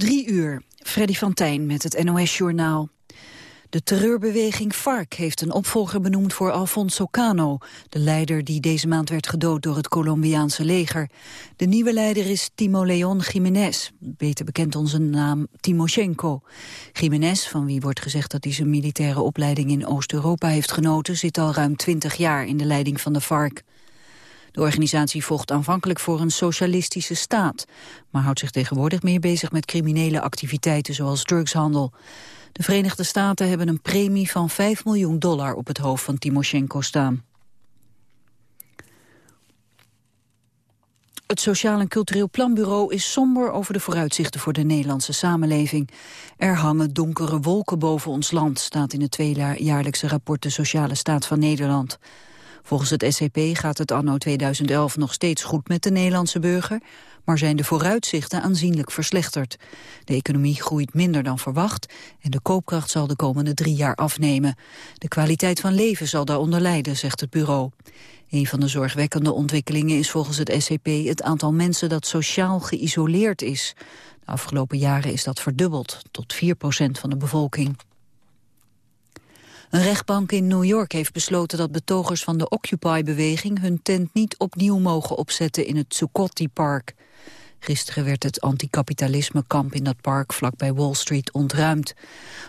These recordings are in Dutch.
Drie uur, Freddy van Tijn met het NOS-journaal. De terreurbeweging FARC heeft een opvolger benoemd voor Alfonso Cano, de leider die deze maand werd gedood door het Colombiaanse leger. De nieuwe leider is Timo Leon Jiménez, beter bekend onder naam Timoshenko. Jiménez, van wie wordt gezegd dat hij zijn militaire opleiding in Oost-Europa heeft genoten, zit al ruim twintig jaar in de leiding van de FARC. De organisatie vocht aanvankelijk voor een socialistische staat, maar houdt zich tegenwoordig meer bezig met criminele activiteiten zoals drugshandel. De Verenigde Staten hebben een premie van 5 miljoen dollar op het hoofd van Timoshenko staan. Het Sociaal en Cultureel Planbureau is somber over de vooruitzichten voor de Nederlandse samenleving. Er hangen donkere wolken boven ons land, staat in het tweejaarlijkse rapport De Sociale Staat van Nederland. Volgens het SCP gaat het anno 2011 nog steeds goed met de Nederlandse burger, maar zijn de vooruitzichten aanzienlijk verslechterd. De economie groeit minder dan verwacht en de koopkracht zal de komende drie jaar afnemen. De kwaliteit van leven zal daaronder lijden, zegt het bureau. Een van de zorgwekkende ontwikkelingen is volgens het SCP het aantal mensen dat sociaal geïsoleerd is. De afgelopen jaren is dat verdubbeld, tot 4% van de bevolking. Een rechtbank in New York heeft besloten dat betogers van de Occupy-beweging hun tent niet opnieuw mogen opzetten in het Zuccotti Park. Gisteren werd het anticapitalisme-kamp in dat park vlakbij Wall Street ontruimd.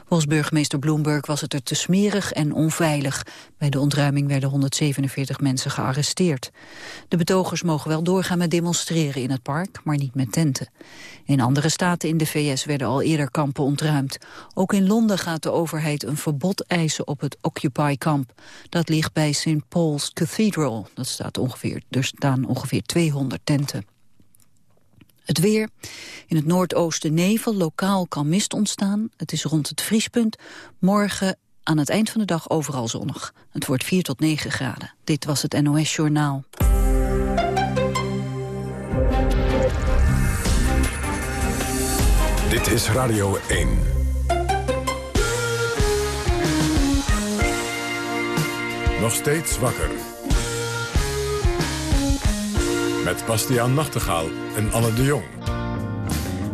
Volgens burgemeester Bloomberg was het er te smerig en onveilig. Bij de ontruiming werden 147 mensen gearresteerd. De betogers mogen wel doorgaan met demonstreren in het park, maar niet met tenten. In andere staten in de VS werden al eerder kampen ontruimd. Ook in Londen gaat de overheid een verbod eisen op het Occupy-kamp. Dat ligt bij St. Paul's Cathedral. Dat staat ongeveer, er staan ongeveer 200 tenten. Het weer. In het noordoosten nevel, lokaal kan mist ontstaan. Het is rond het vriespunt. Morgen aan het eind van de dag overal zonnig. Het wordt 4 tot 9 graden. Dit was het NOS Journaal. Dit is Radio 1. Nog steeds wakker. Met Bastiaan Nachtegaal en Anne de Jong.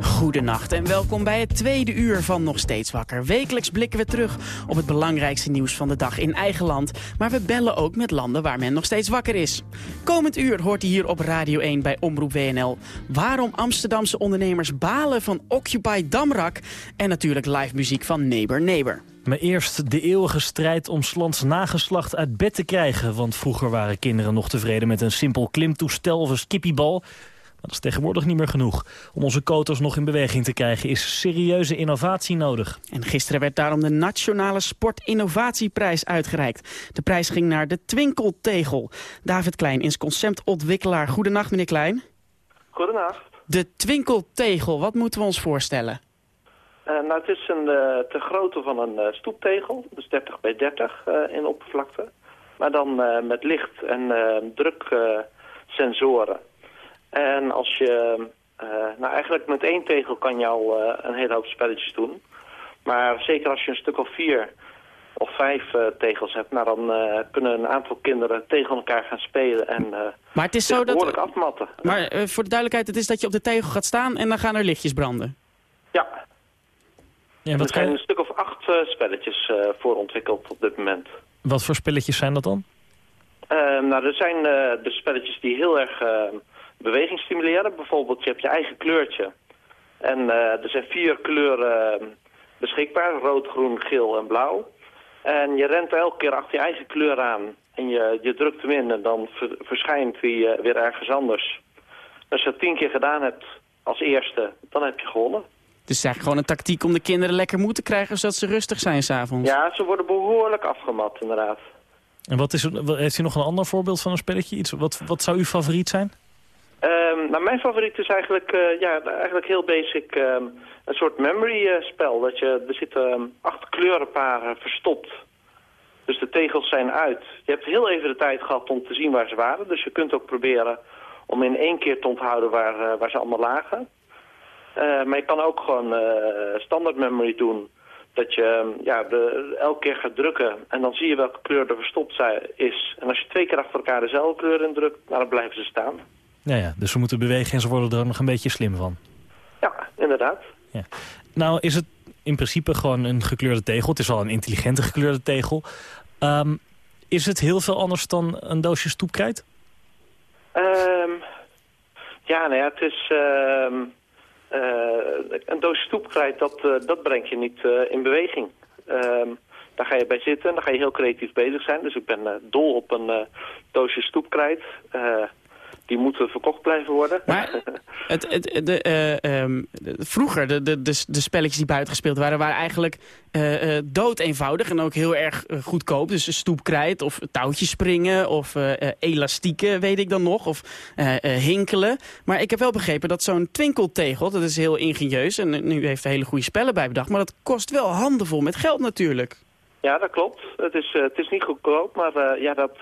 Goedenacht en welkom bij het tweede uur van Nog Steeds Wakker. Wekelijks blikken we terug op het belangrijkste nieuws van de dag in eigen land. Maar we bellen ook met landen waar men nog steeds wakker is. Komend uur hoort u hier op Radio 1 bij Omroep WNL. Waarom Amsterdamse ondernemers balen van Occupy Damrak. En natuurlijk live muziek van Neighbor Neighbor. Maar eerst de eeuwige strijd om Slans nageslacht uit bed te krijgen. Want vroeger waren kinderen nog tevreden met een simpel klimtoestel of een skippiebal. Maar dat is tegenwoordig niet meer genoeg. Om onze koters nog in beweging te krijgen is serieuze innovatie nodig. En gisteren werd daarom de Nationale Sportinnovatieprijs uitgereikt. De prijs ging naar de Twinkeltegel. David Klein is conceptontwikkelaar. Goedenacht meneer Klein. Goedenacht. De Twinkeltegel, wat moeten we ons voorstellen? Uh, nou, het is een uh, te grootte van een uh, stoeptegel, dus 30 bij 30 in oppervlakte. Maar dan met licht en druksensoren. en als je, nou eigenlijk met één tegel kan je al een hele hoop spelletjes doen. Maar zeker als je een stuk of vier of vijf tegels hebt, nou dan kunnen een aantal kinderen tegen elkaar gaan spelen en maar het is zo dat, behoorlijk afmatten. Maar voor de duidelijkheid, het is dat je op de tegel gaat staan en dan gaan er lichtjes branden. Ja, ja, er zijn een stuk of acht uh, spelletjes uh, voor ontwikkeld op dit moment. Wat voor spelletjes zijn dat dan? Uh, nou, er zijn de spelletjes die heel erg beweging stimuleren. Bijvoorbeeld, je hebt je eigen kleurtje. En er zijn vier kleuren beschikbaar. Rood, groen, geel en blauw. En je rent elke keer achter je eigen kleur aan. En je, je drukt hem in en dan ver, verschijnt hij weer ergens anders. Als je dat tien keer gedaan hebt als eerste, dan heb je gewonnen. Het is eigenlijk gewoon een tactiek om de kinderen lekker moe te krijgen... zodat ze rustig zijn s'avonds. Ja, ze worden behoorlijk afgemat inderdaad. En wat is, heeft u nog een ander voorbeeld van een spelletje? Iets, wat, wat zou uw favoriet zijn? Um, nou, mijn favoriet is eigenlijk, uh, ja, eigenlijk heel basic um, een soort memory uh, spel. Dat je, er zitten um, acht kleurenparen verstopt. Dus de tegels zijn uit. Je hebt heel even de tijd gehad om te zien waar ze waren. Dus je kunt ook proberen om in één keer te onthouden waar, uh, waar ze allemaal lagen. Uh, maar je kan ook gewoon uh, standaard memory doen. Dat je ja, de, elke keer gaat drukken en dan zie je welke kleur er verstopt is. En als je twee keer achter elkaar dezelfde kleur indrukt, nou, dan blijven ze staan. Ja, ja, dus we moeten bewegen en ze worden er nog een beetje slim van. Ja, inderdaad. Ja. Nou is het in principe gewoon een gekleurde tegel. Het is al een intelligente gekleurde tegel. Ehm, is het heel veel anders dan een doosje stoepkrijt? Ehm, ja, nou ja, het is... ehm, eh, een doosje stoepkrijt, dat, eh, dat brengt je niet eh, in beweging. Ehm, daar ga je bij zitten, daar ga je heel creatief bezig zijn. Dus ik ben eh, dol op een eh, doosje stoepkrijt. Die moeten verkocht blijven worden. Maar het, het, de, eh, ehm, de- vroeger, de, de, de, spelletjes die buiten gespeeld waren... waren eigenlijk eh, eh, dood eenvoudig en ook heel erg goedkoop. Dus stoepkrijt of touwtjes springen of elastieken, weet ik dan nog. Of hinkelen. Maar ik heb wel begrepen dat zo'n twinkeltegel... dat is heel ingenieus en nu heeft er hele goede spellen bij bedacht... maar dat kost wel handenvol met geld natuurlijk. Ja, dat klopt. Het is, het is niet goedkoop, maar ja, dat,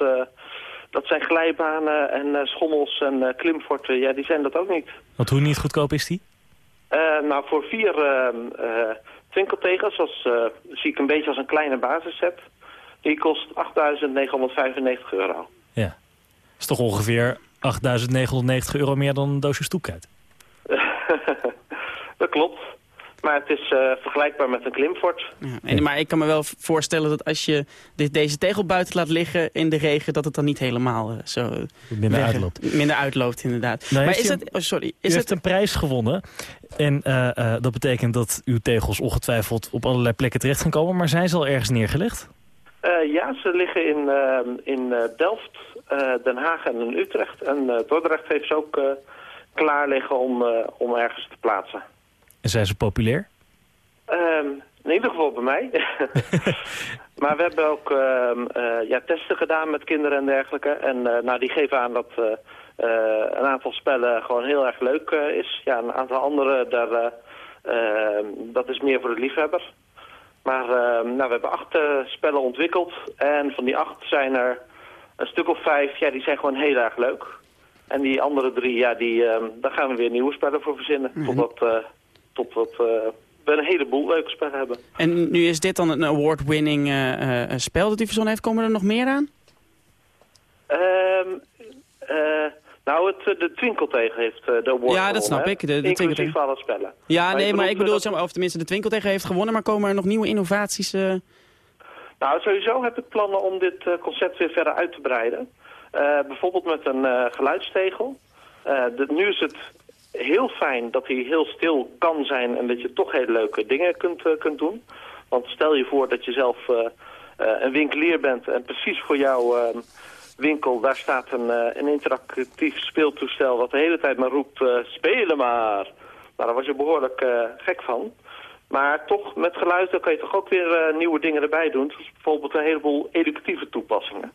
dat zijn glijbanen en eh, schommels en eh, klimforten. Ja, die zijn dat ook niet. Want hoe niet goedkoop is die? Eh, nou, voor vier ehm, eh, twinkeltegels, als, zie ik een beetje als een kleine basisset. Die kost 8.995 euro. Ja. Dat is toch ongeveer 8.990 euro meer dan een doosje stoepkrijt. dat klopt. Maar het is eh, vergelijkbaar met een klimfort. Ja, en, maar ik kan me wel voorstellen dat als je dit, deze tegel buiten laat liggen in de regen... dat het dan niet helemaal eh, zo Minder weg- uitloopt. Minder uitloopt, inderdaad. Nou, maar is het... Oh, sorry. U Is heeft het een prijs gewonnen. En eh, eh, dat betekent dat uw tegels ongetwijfeld op allerlei plekken terecht gaan komen. Maar zijn ze al ergens neergelegd? Eh, ja, ze liggen in, ehm, in eh, Delft, eh, Den Haag en in Utrecht. En eh, Dordrecht heeft ze ook eh, klaar liggen om, eh, om ergens te plaatsen. En zijn ze populair? Ehm, in ieder geval bij mij. maar we hebben ook ehm, eh, ja, testen gedaan met kinderen en dergelijke. En eh, nou, die geven aan dat eh, een aantal spellen gewoon heel erg leuk is. Ja, een aantal andere, daar, eh, ehm, dat is meer voor de liefhebber. Maar nou, we hebben acht spellen ontwikkeld. En van die acht zijn er een stuk of vijf, ja, die zijn gewoon heel erg leuk. En die andere drie, ja, die, daar gaan we weer nieuwe spellen voor verzinnen. Eh totdat eh, we een heleboel leuke spellen hebben. En nu is dit dan een award-winning eh, eh, spel dat u verzonnen heeft. Komen er nog meer aan? Ehm eh, nou, het, de Twinkeltegen heeft de award Ja, dat snap gewonnen, ik, de- de Inclusief Twinkeltegen. alle spellen. Ja, Maar nee, maar ik bedoel, dat- zeg maar, of tenminste de Twinkel tegen heeft gewonnen. Maar komen er nog nieuwe innovaties? Nou, sowieso heb ik plannen om dit concept weer verder uit te breiden. Bijvoorbeeld met een geluidstegel. Nu is het heel fijn dat hij heel stil kan zijn en dat je toch hele leuke dingen kunt, eh, kunt doen. Want stel je voor dat je zelf eh, eh, een winkelier bent en precies voor jouw eh, winkel, daar staat een, een interactief speeltoestel wat de hele tijd maar roept, eh, spelen maar. Nou, daar was je behoorlijk eh, gek van. Maar toch, met geluid dan kan je toch ook weer eh, nieuwe dingen erbij doen. Zoals bijvoorbeeld een heleboel educatieve toepassingen.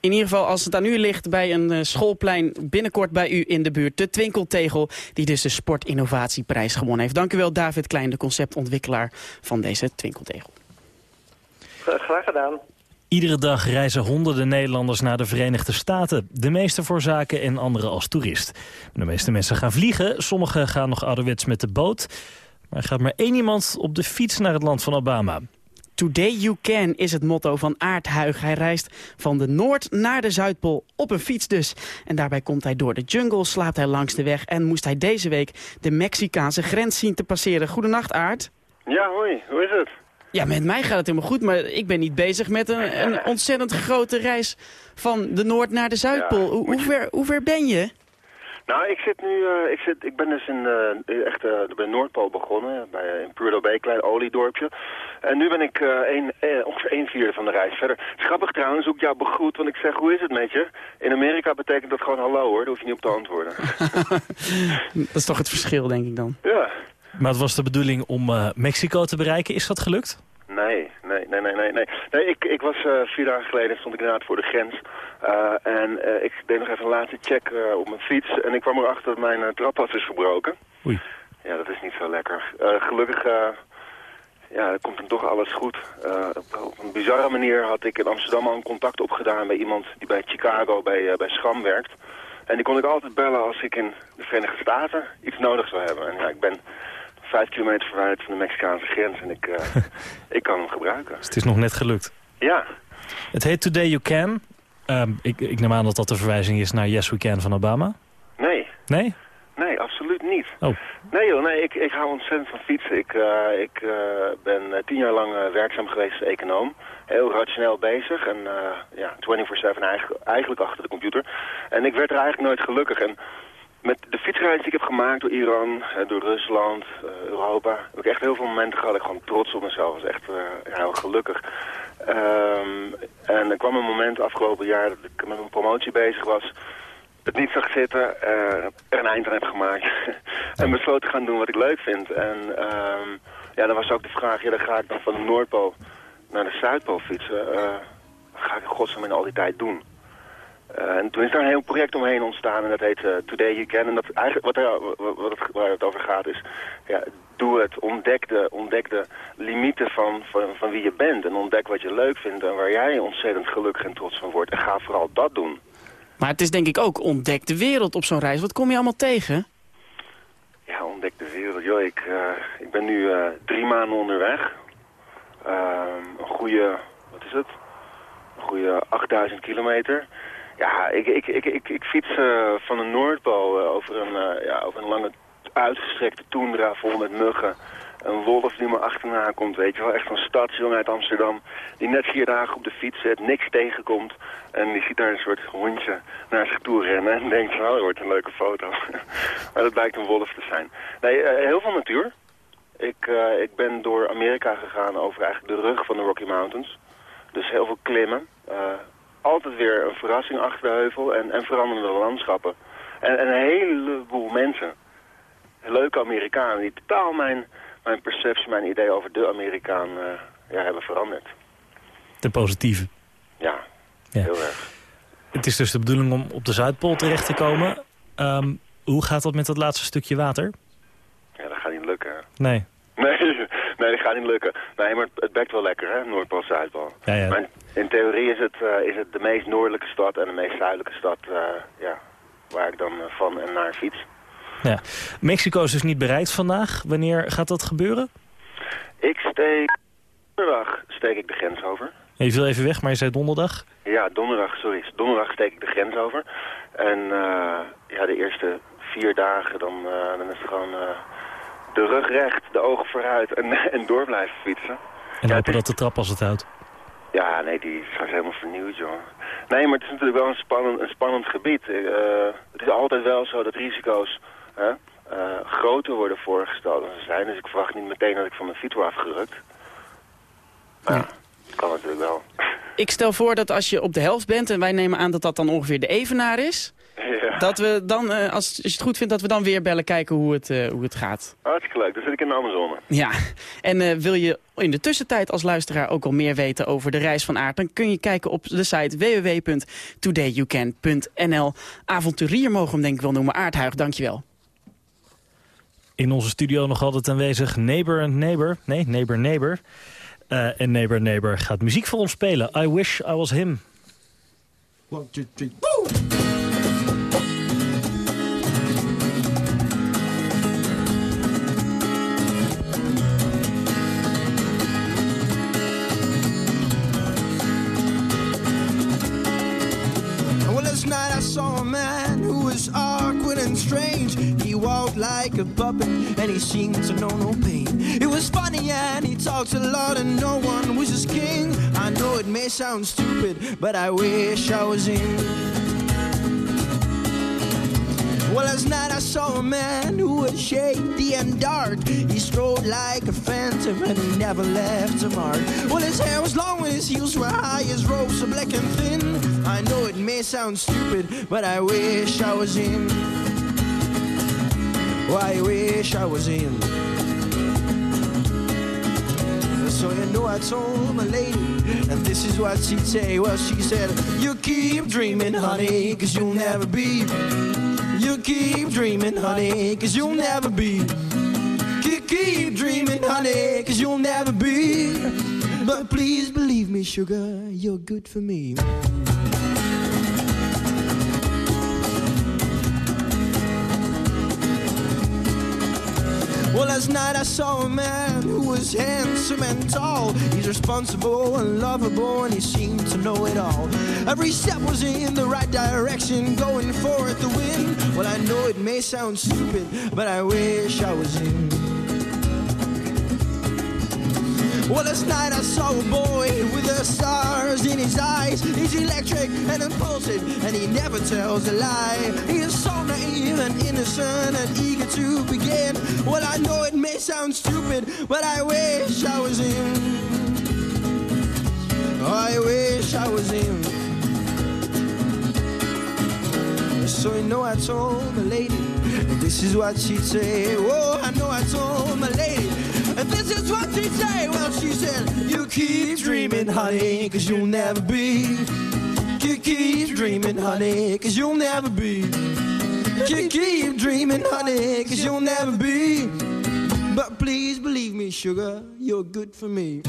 In ieder geval, als het aan u ligt bij een eh, schoolplein binnenkort bij u in de buurt. De Twinkeltegel, die dus de Sportinnovatieprijs gewonnen heeft. Dank u wel, David Klein, de conceptontwikkelaar van deze Twinkeltegel. Graag gedaan. Iedere dag reizen honderden Nederlanders naar de Verenigde Staten. De meeste voor zaken en anderen als toerist. De meeste mensen gaan vliegen, sommigen gaan nog ouderwets met de boot. Maar er gaat maar één iemand op de fiets naar het land van Obama. Today you can is het motto van Aart Huig. Hij reist van de Noord naar de Zuidpool op een fiets dus. En daarbij komt hij door de jungle, slaapt hij langs de weg... en moest hij deze week de Mexicaanse grens zien te passeren. Goedenacht, Aart. Ja, hoi. Hoe is het? Ja, met mij gaat het helemaal goed, maar ik ben niet bezig met een, een ontzettend grote reis van de Noord naar de Zuidpool. Ja, hoe, ver, hoe ver ben je? Nou, ik zit nu, eh, ik, zit, ik ben dus in, eh, echt eh, bij Noordpool begonnen, bij, in Prudhoe Bay, klein oliedorpje. En nu ben ik een, eh, ongeveer een vierde van de reis verder. Het is grappig trouwens, hoe ik jou begroet, want ik zeg, hoe is het met je? In Amerika betekent dat gewoon hallo hoor, daar hoef je niet op te antwoorden. Dat is toch het verschil, denk ik dan. ja. Maar het was de bedoeling om eh, Mexico te bereiken. Is dat gelukt? Nee, nee, nee, nee, nee. nee. nee ik, ik was eh, vier dagen geleden, stond ik inderdaad voor de grens. Eh, en eh, ik deed nog even een laatste check op mijn fiets. En ik kwam erachter dat mijn trappas is gebroken. Oei. Ja, dat is niet zo lekker. Gelukkig ja, komt dan toch alles goed. Op een bizarre manier had ik in Amsterdam al een contact opgedaan bij iemand die bij Chicago bij, bij Schram werkt. En die kon ik altijd bellen als ik in de Verenigde Staten iets nodig zou hebben. En ja, ik ben vijf kilometer verwijderd van de Mexicaanse grens en ik, uh, ik kan hem gebruiken. Dus het is nog net gelukt? Ja. Het heet Today You Can. Um, ik, ik neem aan dat dat de verwijzing is naar Yes We Can van Obama. Nee. Nee? Nee, absoluut niet. Oh. Nee joh, nee, ik, ik hou ontzettend van fietsen. Ik, uh, ik uh, ben tien jaar lang uh, werkzaam geweest als econoom. Heel rationeel bezig en ja, 24-7 eigenlijk, eigenlijk achter de computer. En ik werd er eigenlijk nooit gelukkig. En met de fietsreis die ik heb gemaakt door Iran, door Rusland, Europa... heb ik echt heel veel momenten gehad. Ik gewoon trots op mezelf. Was echt ja, heel gelukkig. Um, en er kwam een moment afgelopen jaar dat ik met een promotie bezig was het niet zag zitten, uh, er een eind aan heb gemaakt. en besloot te gaan doen wat ik leuk vind. En um, ja, dan was ook de vraag, ja, dan ga ik dan van de Noordpool naar de Zuidpool fietsen. Uh, ga ik in godsnaam in al die tijd doen? Uh, en toen is daar een heel project omheen ontstaan en dat heet Today You Can. En dat eigenlijk wat er, wat het, waar het over gaat is, ja, doe het, ontdek de, ontdek de limieten van, van, van wie je bent. En ontdek wat je leuk vindt en waar jij ontzettend gelukkig en trots van wordt. En ga vooral dat doen. Maar het is denk ik ook ontdek de wereld op zo'n reis. Wat kom je allemaal tegen? Ja, ontdek de wereld. Yo, ik, uh, ik ben nu drie maanden onderweg. Uh, een goede, wat is het? Een goede 8000 kilometer. Ja, ik, ik, ik, ik, fiets uh, van de Noordpool over, een, ja, over een lange uitgestrekte toendra vol met muggen een wolf die me achterna komt, weet je wel. Echt een stadsjongen uit Amsterdam die net vier dagen op de fiets zit, niks tegenkomt. En die ziet daar een soort hondje naar zich toe rennen en denkt van, oh, dat wordt een leuke foto. maar dat blijkt een wolf te zijn. Nee, heel veel natuur. Ik, ik ben door Amerika gegaan over eigenlijk de rug van de Rocky Mountains. Dus heel veel klimmen. Altijd weer een verrassing achter de heuvel en, en veranderende landschappen. En, en een heleboel mensen. Leuke Amerikanen die totaal mijn mijn perceptie, mijn idee over de Amerikaan uh, ja, hebben veranderd. De positieve? Ja, ja, heel erg. Het is dus de bedoeling om op de Zuidpool terecht te komen. Um, hoe gaat dat met dat laatste stukje water? Ja, dat gaat niet lukken. Nee. Nee, nee, dat gaat niet lukken. Nee, maar het bekt wel lekker, hè, Noordpool, Zuidpool. Ja, ja. Maar in theorie is het, uh, is het de meest noordelijke stad en de meest zuidelijke stad uh, ja, waar ik dan van en naar fiets. Ja. Mexico is dus niet bereikt vandaag. Wanneer gaat dat gebeuren? Ik steek... Donderdag steek ik de grens over. Je viel even weg, maar je zei donderdag? Ja, donderdag, sorry. Donderdag steek ik de grens over. En uh, ja, de eerste vier dagen, dan, dan is het gewoon de rug recht, de ogen vooruit en, en door blijven fietsen. En ja, hopen dat de trap als het houdt. Ja, nee, die is helemaal vernieuwd, joh. Nee, maar het is natuurlijk wel een spannend, een spannend gebied. het is altijd wel zo dat risico's hè, uh, groter worden voorgesteld dan ze zijn. Dus ik verwacht niet meteen dat ik van mijn fiets word afgerukt. Maar ja. dat kan natuurlijk wel. Ik stel voor dat als je op de helft bent, en wij nemen aan dat dat dan ongeveer de evenaar is... Ja. Dat we dan, uh, als, als, je het goed vindt, dat we dan weer bellen kijken hoe het, uh, hoe het gaat. Hartstikke leuk, dan zit ik in de Amazone. Ja, en uh, wil je in de tussentijd als luisteraar ook al meer weten over de reis van Aard... dan kun je kijken op de site www.todayyoucan.nl. Avonturier mogen we hem denk ik wel noemen. Aardhuig, dankjewel. In onze studio nog altijd aanwezig Neighbor and Neighbor. Nee, Neighbor Neighbor. Uh, en Neighbor Neighbor gaat muziek voor ons spelen. I Wish I Was Him. One, two, three! Like a puppet and he seemed to know no pain. It was funny and he talked a lot and no one was his king. I know it may sound stupid, but I wish I was him. Well, last night I saw a man who was shady and dark. He strode like a phantom and he never left a mark. Well, his hair was long and his heels were high, his robes were black and thin. I know it may sound stupid, but I wish I was him. I wish I was in. So you know I told my lady, and this is what she'd say. Well, she said, you keep dreaming, honey, cause you'll never be. You keep dreaming, honey, cause you'll never be. Keep, keep dreaming, honey, cause you'll never be. But please believe me, sugar, you're good for me. Well, last night I saw a man who was handsome and tall. He's responsible and lovable, and he seemed to know it all. Every step was in the right direction, going for it to win. Well, I know it may sound stupid, but I wish I was in. Well, last night I saw a boy with the stars in his eyes. He's electric and impulsive, and he never tells a lie. He is so naive and innocent and eager to begin. Well, I know it may sound stupid, but I wish I was him. I wish I was him. So you know I told my lady, this is what she'd say. Oh, I know I told my lady, and this is what she'd say. Well, she said, You keep dreaming, honey, cause you'll never be. You keep dreaming, honey, cause you'll never be. You keep dreaming, honey, cause you'll never be. But please believe me, sugar, you're good for me.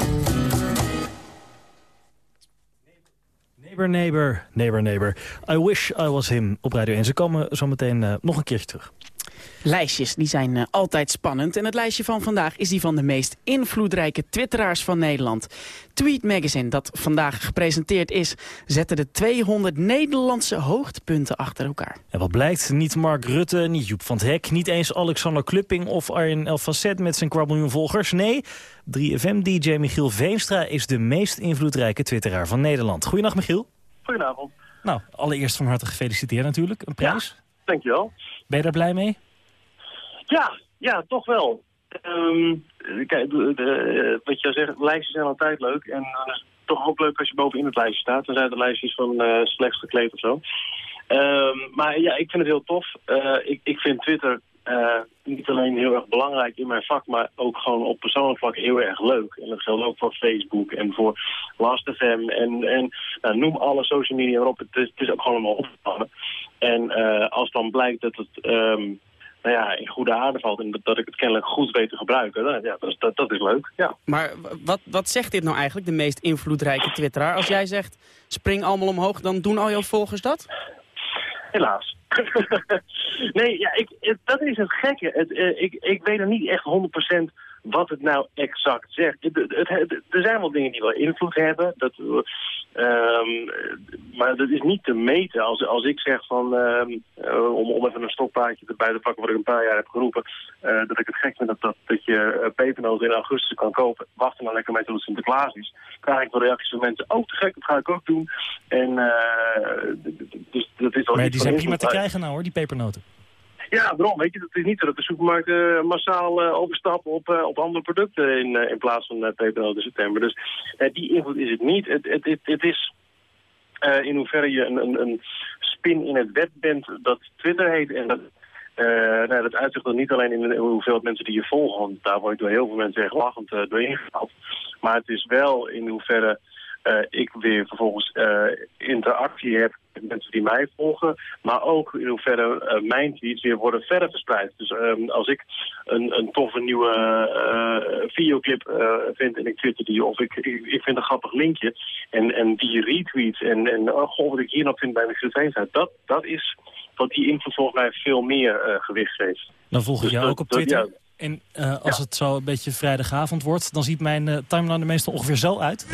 Neighbor, neighbor, neighbor, neighbor. I wish I was him op Radio 1. Ze komen zo meteen uh, nog een keertje terug. Lijstjes die zijn uh, altijd spannend. En het lijstje van vandaag is die van de meest invloedrijke twitteraars van Nederland. Tweet Magazine, dat vandaag gepresenteerd is, zette de 200 Nederlandse hoogtepunten achter elkaar. En wat blijkt, niet Mark Rutte, niet Joep van het Hek... niet eens Alexander Klupping of Arjen El Facet met zijn kwart miljoen volgers. Nee, 3FM-dj Michiel Veenstra is de meest invloedrijke twitteraar van Nederland. Goedenacht, Michiel. Goedenavond. Nou, allereerst van harte gefeliciteerd natuurlijk. Een prijs. Ja, dankjewel. Ben je daar blij mee? Ja, ja, toch wel. Um, kijk, de, de, wat je zegt, lijstjes zijn altijd leuk. En uh, toch ook leuk als je bovenin het lijstje staat. Dan zijn het lijstjes van uh, slechts gekleed of zo. Um, maar ja, ik vind het heel tof. Uh, ik, ik vind Twitter niet alleen heel erg belangrijk in mijn vak, maar ook gewoon op persoonlijk vlak heel erg leuk. En dat geldt ook voor Facebook en voor Last.fm en, en nou, noem alle social media erop. Het is, ook gewoon allemaal opgevallen. En als dan blijkt dat het... Um, nou ja, in goede aarde valt en dat, ik het kennelijk goed weet te gebruiken. Dan, ja, dat, dat, dat is leuk, ja. Maar wat, wat zegt dit nou eigenlijk, de meest invloedrijke twitteraar? Als jij zegt, spring allemaal omhoog, dan doen al jouw volgers dat? Helaas. nee, ja, ik, dat is het gekke. Het, uh, ik, ik weet er niet echt 100% wat het nou exact zegt. Er zijn wel dingen die wel invloed hebben. Dat, um, maar dat is niet te meten. Als, als ik zeg van, um, uh, om, om even een stokpaardje erbij te pakken wat ik een paar jaar heb geroepen, uh, dat ik het gek vind dat, dat, dat je uh, pepernoten in augustus kan kopen. Wacht er nou lekker mee tot het Sinterklaas is. Krijg ik wel reacties van mensen, oh te gek, dat ga ik ook doen. En dus dat is wel Maar die zijn prima te krijgen nou hoor, die pepernoten. Ja, waarom? Weet je, het is niet zo dat de supermarkten uh, massaal uh, overstappen op, uh, op andere producten in, in plaats van pepernoten in september. Dus die invloed is het niet. Het, het, het, is in hoeverre je een, een, een, spin in het web bent dat Twitter heet. En dat, nou, dat uitzicht dan niet alleen in hoeveel mensen die je volgen, want daar word ik door heel veel mensen echt lachend doorheen gehaald. Maar het is wel in hoeverre ik weer vervolgens uh, interactie heb met mensen die mij volgen. Maar ook in hoeverre uh, mijn tweets weer worden verder verspreid. Dus um, als ik een, een toffe nieuwe videoclip vind en ik twitter die... of ik, ik, ik, vind een grappig linkje en, en die retweet en, en oh, goh, wat ik hier nog vind bij mijn Veenstra... dat, dat is wat die invloed volgens mij veel meer gewicht geeft. Dan volg ik dus jou dat, ook op Twitter? Dat, ja, en uh, als ja. het zo een beetje vrijdagavond wordt... dan ziet mijn uh, timeline er meestal ongeveer zo uit.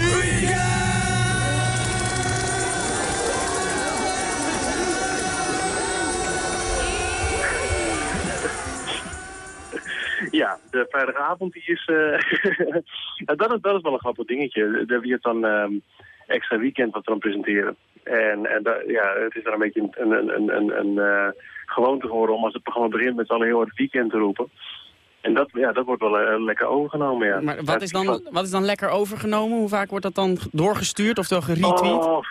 Ja, de vrijdagavond die is, uh, dat is... Dat is wel een grappig dingetje. Dat je het dan um, extra weekend wat we dan presenteren. En, en da, ja, het is dan een beetje een, een, een, een, een gewoonte geworden om als het programma begint met z'n allen heel hard weekend te roepen. En dat, ja, dat wordt wel uh, lekker overgenomen, ja. Maar wat is, dan, wat is dan lekker overgenomen? Hoe vaak wordt dat dan doorgestuurd of door geretweet? Oh,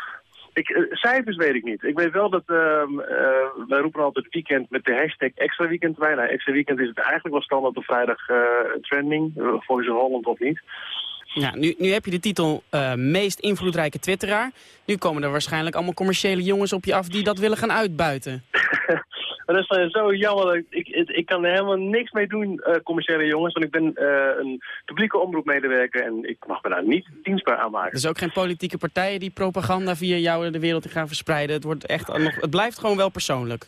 ik, uh, cijfers weet ik niet. Ik weet wel dat, uh, wij roepen altijd weekend met de hashtag extra weekend bij. Nou, extra weekend is het eigenlijk wel standaard op vrijdag trending, Voice of Holland of niet. Ja, nu, nu heb je de titel meest invloedrijke twitteraar. Nu komen er waarschijnlijk allemaal commerciële jongens op je af die dat willen gaan uitbuiten. dat is zo jammer. Ik, ik, ik kan er helemaal niks mee doen, uh, commerciële jongens. Want ik ben uh, een publieke omroepmedewerker en ik mag me daar niet dienstbaar aan maken. Er is ook geen politieke partijen die propaganda via jou de wereld gaan verspreiden. Het, wordt echt nog, het blijft gewoon wel persoonlijk.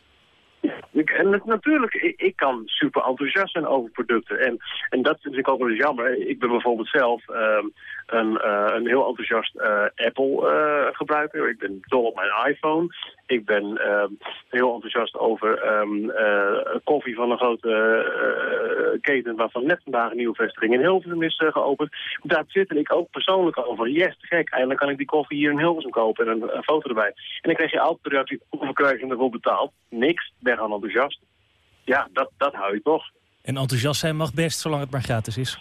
En natuurlijk, ik, kan super enthousiast zijn over producten. En, en dat vind ik ook wel jammer. Ik ben bijvoorbeeld zelf ehm, een, eh, een heel enthousiast eh, Apple-gebruiker. ik ben dol op mijn iPhone. Ik ben ehm, heel enthousiast over ehm, eh, koffie van een grote eh, keten... waarvan net vandaag een nieuwe vestiging in Hilversum is eh, geopend. Daar zit ik ook persoonlijk over. Yes, gek, eindelijk kan ik die koffie hier in Hilversum kopen en een, foto erbij. En dan krijg je altijd de reactie, hoeveel krijg je ervoor betaald? Niks, ben gewoon enthousiast. Ja, dat, dat hou je toch. En enthousiast zijn mag best, zolang het maar gratis is.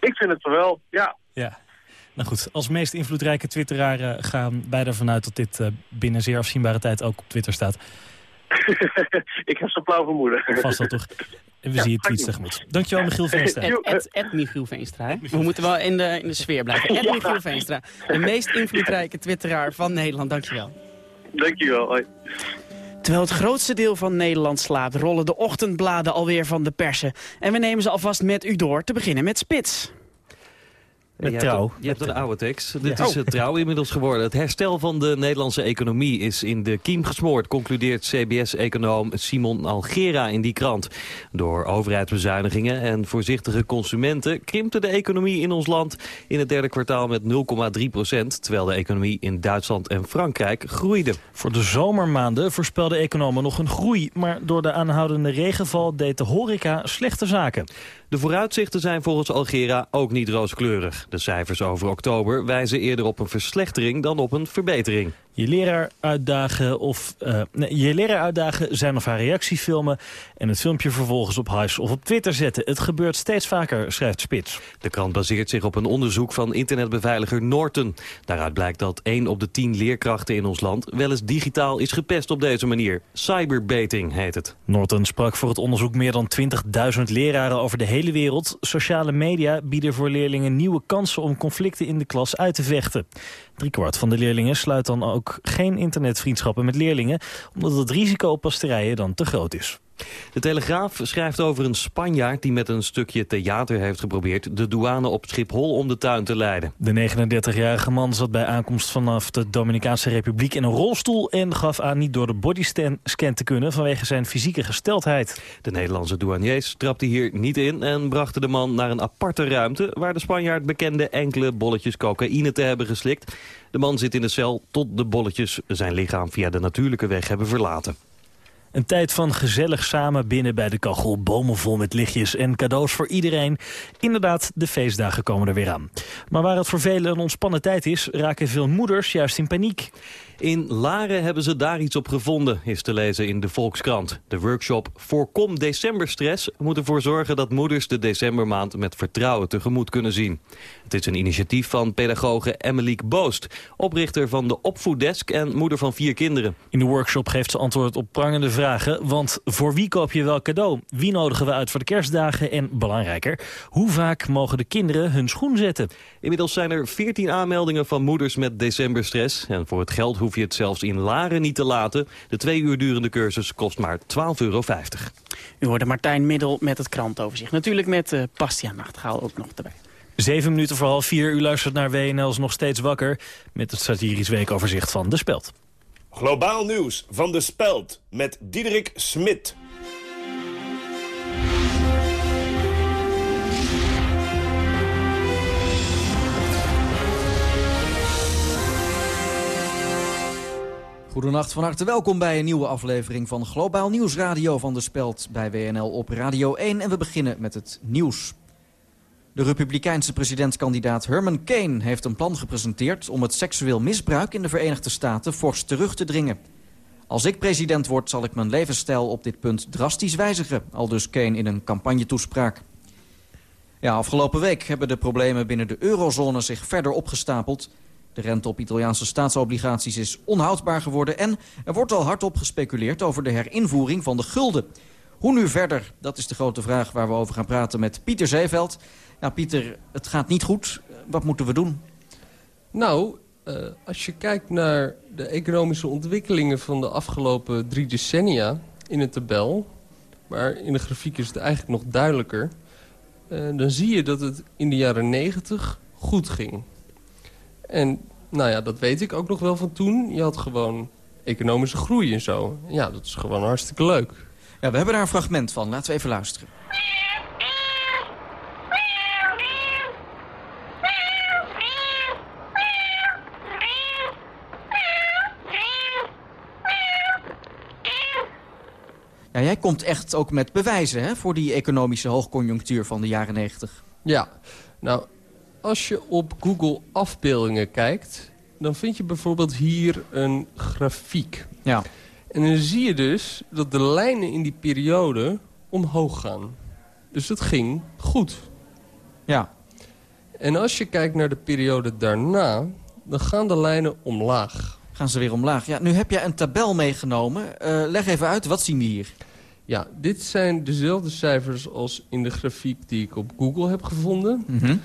Ik vind het wel, ja. Ja. Nou goed, als meest invloedrijke twitteraar eh, gaan wij ervan uit dat dit eh, binnen zeer afzienbare tijd ook op Twitter staat. ik heb zo'n flauw vermoeden. Vast wel toch? En we zien je tweets tegemoet. Dankjewel Michiel Veenstra. Ed, Ed, Ed Michiel Veenstra. hè? We moeten wel in de, in de sfeer blijven. Ed Michiel Veenstra. De meest invloedrijke twitteraar van Nederland. Dankjewel. Dankjewel. Hoi. Terwijl het grootste deel van Nederland slaapt, rollen de ochtendbladen alweer van de persen. En we nemen ze alvast met u door, te beginnen met Spits. Met je trouw. je hebt een oude tekst. Dit Ja. is uh, trouw inmiddels geworden. Het herstel van de Nederlandse economie is in de kiem gesmoord... concludeert CBS-econoom Simon Algera in die krant. Door overheidsbezuinigingen en voorzichtige consumenten... krimpte de economie in ons land in het derde kwartaal met 0,3 procent... terwijl de economie in Duitsland en Frankrijk groeide. Voor de zomermaanden voorspelden economen nog een groei... maar door de aanhoudende regenval deed de horeca slechte zaken. De vooruitzichten zijn volgens Algera ook niet rooskleurig. De cijfers over oktober wijzen eerder op een verslechtering dan op een verbetering. Je leraar uitdagen, of, eh, nee, je leraar uitdagen zijn of haar reactie filmen... en het filmpje vervolgens op Hives of op Twitter zetten. Het gebeurt steeds vaker, schrijft Spits. De krant baseert zich op een onderzoek van internetbeveiliger Norton. Daaruit blijkt dat 1 op de 10 leerkrachten in ons land... wel eens digitaal is gepest op deze manier. Cyberbaiting heet het. Norton sprak voor het onderzoek meer dan 20.000 leraren over de hele wereld. Sociale media bieden voor leerlingen nieuwe kansen om conflicten in de klas uit te vechten. Driekwart van de leerlingen sluit dan ook geen internetvriendschappen met leerlingen... omdat het risico op pasterijen dan te groot is. De Telegraaf schrijft over een Spanjaard die met een stukje theater heeft geprobeerd... de douane op Schiphol om de tuin te leiden. De 39-jarige man zat bij aankomst vanaf de Dominicaanse Republiek in een rolstoel... en gaf aan niet door de bodyscan te kunnen vanwege zijn fysieke gesteldheid. De Nederlandse douaniers trapten hier niet in en brachten de man naar een aparte ruimte... waar de Spanjaard bekende enkele bolletjes cocaïne te hebben geslikt. De man zit in de cel tot de bolletjes zijn lichaam via de natuurlijke weg hebben verlaten. Een tijd van gezellig samen binnen bij de kachel, bomen vol met lichtjes en cadeaus voor iedereen. Inderdaad, de feestdagen komen er weer aan. Maar waar het voor velen een ontspannen tijd is, raken veel moeders juist in paniek. In Laren hebben ze daar iets op gevonden, is te lezen in de Volkskrant. De workshop Voorkom decemberstress moet ervoor zorgen dat moeders de decembermaand met vertrouwen tegemoet kunnen zien. Het is een initiatief van pedagoge Emeliek Boost, oprichter van de Opvoeddesk en moeder van vier kinderen. In de workshop geeft ze antwoord op prangende vragen, want voor wie koop je wel cadeau? Wie nodigen we uit voor de kerstdagen? En belangrijker, hoe vaak mogen de kinderen hun schoen zetten? Inmiddels zijn er 14 aanmeldingen van moeders met decemberstress. En voor het geld hoef je het zelfs in Laren niet te laten. De twee uur durende cursus kost maar 12,50 euro. U hoorde Martijn Middel met het krantoverzicht. Natuurlijk met uh, Bastiaan Nachtgaal ook nog erbij. Zeven minuten voor half vier. U luistert naar WNL's Nog Steeds Wakker... met het satirisch weekoverzicht van De Speld. Globaal nieuws van De Speld met Diederik Smit. Goedenacht, van harte welkom bij een nieuwe aflevering van Globaal Nieuws Radio van De Speld bij WNL op Radio 1. En we beginnen met het nieuws. De republikeinse presidentskandidaat Herman Kane heeft een plan gepresenteerd... om het seksueel misbruik in de Verenigde Staten fors terug te dringen. Als ik president word, zal ik mijn levensstijl op dit punt drastisch wijzigen... aldus Kane in een campagnetoespraak. Ja, afgelopen week hebben de problemen binnen de eurozone zich verder opgestapeld... De rente op Italiaanse staatsobligaties is onhoudbaar geworden... en er wordt al hardop gespeculeerd over de herinvoering van de gulden. Hoe nu verder? Dat is de grote vraag waar we over gaan praten met Pieter Zeeveld. Ja, Pieter, het gaat niet goed. Wat moeten we doen? Nou, uh, als je kijkt naar de economische ontwikkelingen van de afgelopen drie decennia in een tabel... maar in de grafiek is het eigenlijk nog duidelijker... Uh, dan zie je dat het in de jaren negentig goed ging. En nou ja, dat weet ik ook nog wel van toen. Je had gewoon economische groei en zo. Ja, dat is gewoon hartstikke leuk. Ja, we hebben daar een fragment van. Laten we even luisteren. Jij komt echt ook met bewijzen hè, voor die economische hoogconjunctuur van de jaren 90. Ja, nou, als je op Google afbeeldingen kijkt... dan vind je bijvoorbeeld hier een grafiek. Ja. En dan zie je dus dat de lijnen in die periode omhoog gaan. Dus dat ging goed. Ja. En als je kijkt naar de periode daarna, dan gaan de lijnen omlaag. Gaan ze weer omlaag. Ja, nu heb jij een tabel meegenomen. Eh, leg even uit, wat zien we hier? Ja, dit zijn dezelfde cijfers als in de grafiek die ik op Google heb gevonden. Mhm.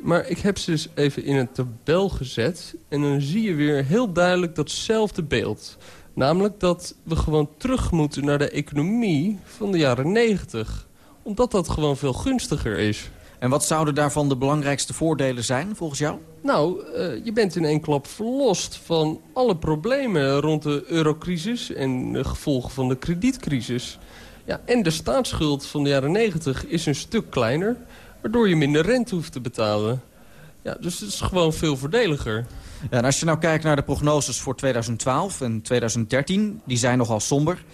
Maar ik heb ze dus even in een tabel gezet. En dan zie je weer heel duidelijk datzelfde beeld. Namelijk dat we gewoon terug moeten naar de economie van de jaren 90. Omdat dat gewoon veel gunstiger is. En wat zouden daarvan de belangrijkste voordelen zijn, volgens jou? Nou, eh, je bent in één klap verlost van alle problemen rond de eurocrisis... en de gevolgen van de kredietcrisis. Ja, en de staatsschuld van de jaren 90 is een stuk kleiner... waardoor je minder rente hoeft te betalen. Ja, dus het is gewoon veel voordeliger. Ja, en als je nou kijkt naar de prognoses voor 2012 en 2013, die zijn nogal somber.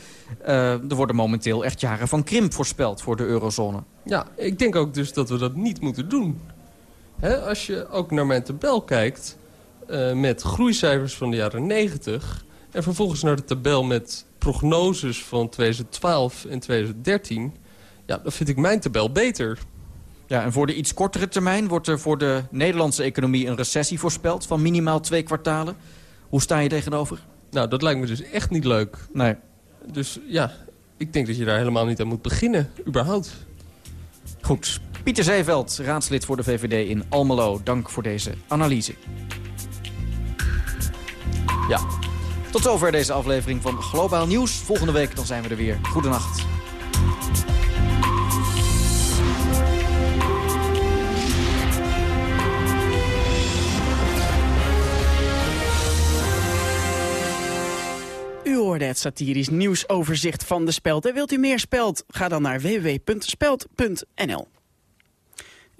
Eh, er worden momenteel echt jaren van krimp voorspeld voor de eurozone. Ja, ik denk ook dus dat we dat niet moeten doen. Hè, als je ook naar mijn tabel kijkt... eh, met groeicijfers van de jaren 90... en vervolgens naar de tabel met prognoses van 2012 en 2013... ja, dan vind ik mijn tabel beter. Ja, en voor de iets kortere termijn wordt er voor de Nederlandse economie een recessie voorspeld van minimaal twee kwartalen. Hoe sta je tegenover? Nou, dat lijkt me dus echt niet leuk. Nee. Dus ja, ik denk dat je daar helemaal niet aan moet beginnen, überhaupt. Goed. Pieter Zeeveld, raadslid voor de VVD in Almelo. Dank voor deze analyse. Ja. Tot zover deze aflevering van Globaal Nieuws. Volgende week dan zijn we er weer. Goedenacht. U hoorde het satirisch nieuwsoverzicht van de Speld. En wilt u meer Speld? Ga dan naar www.speld.nl.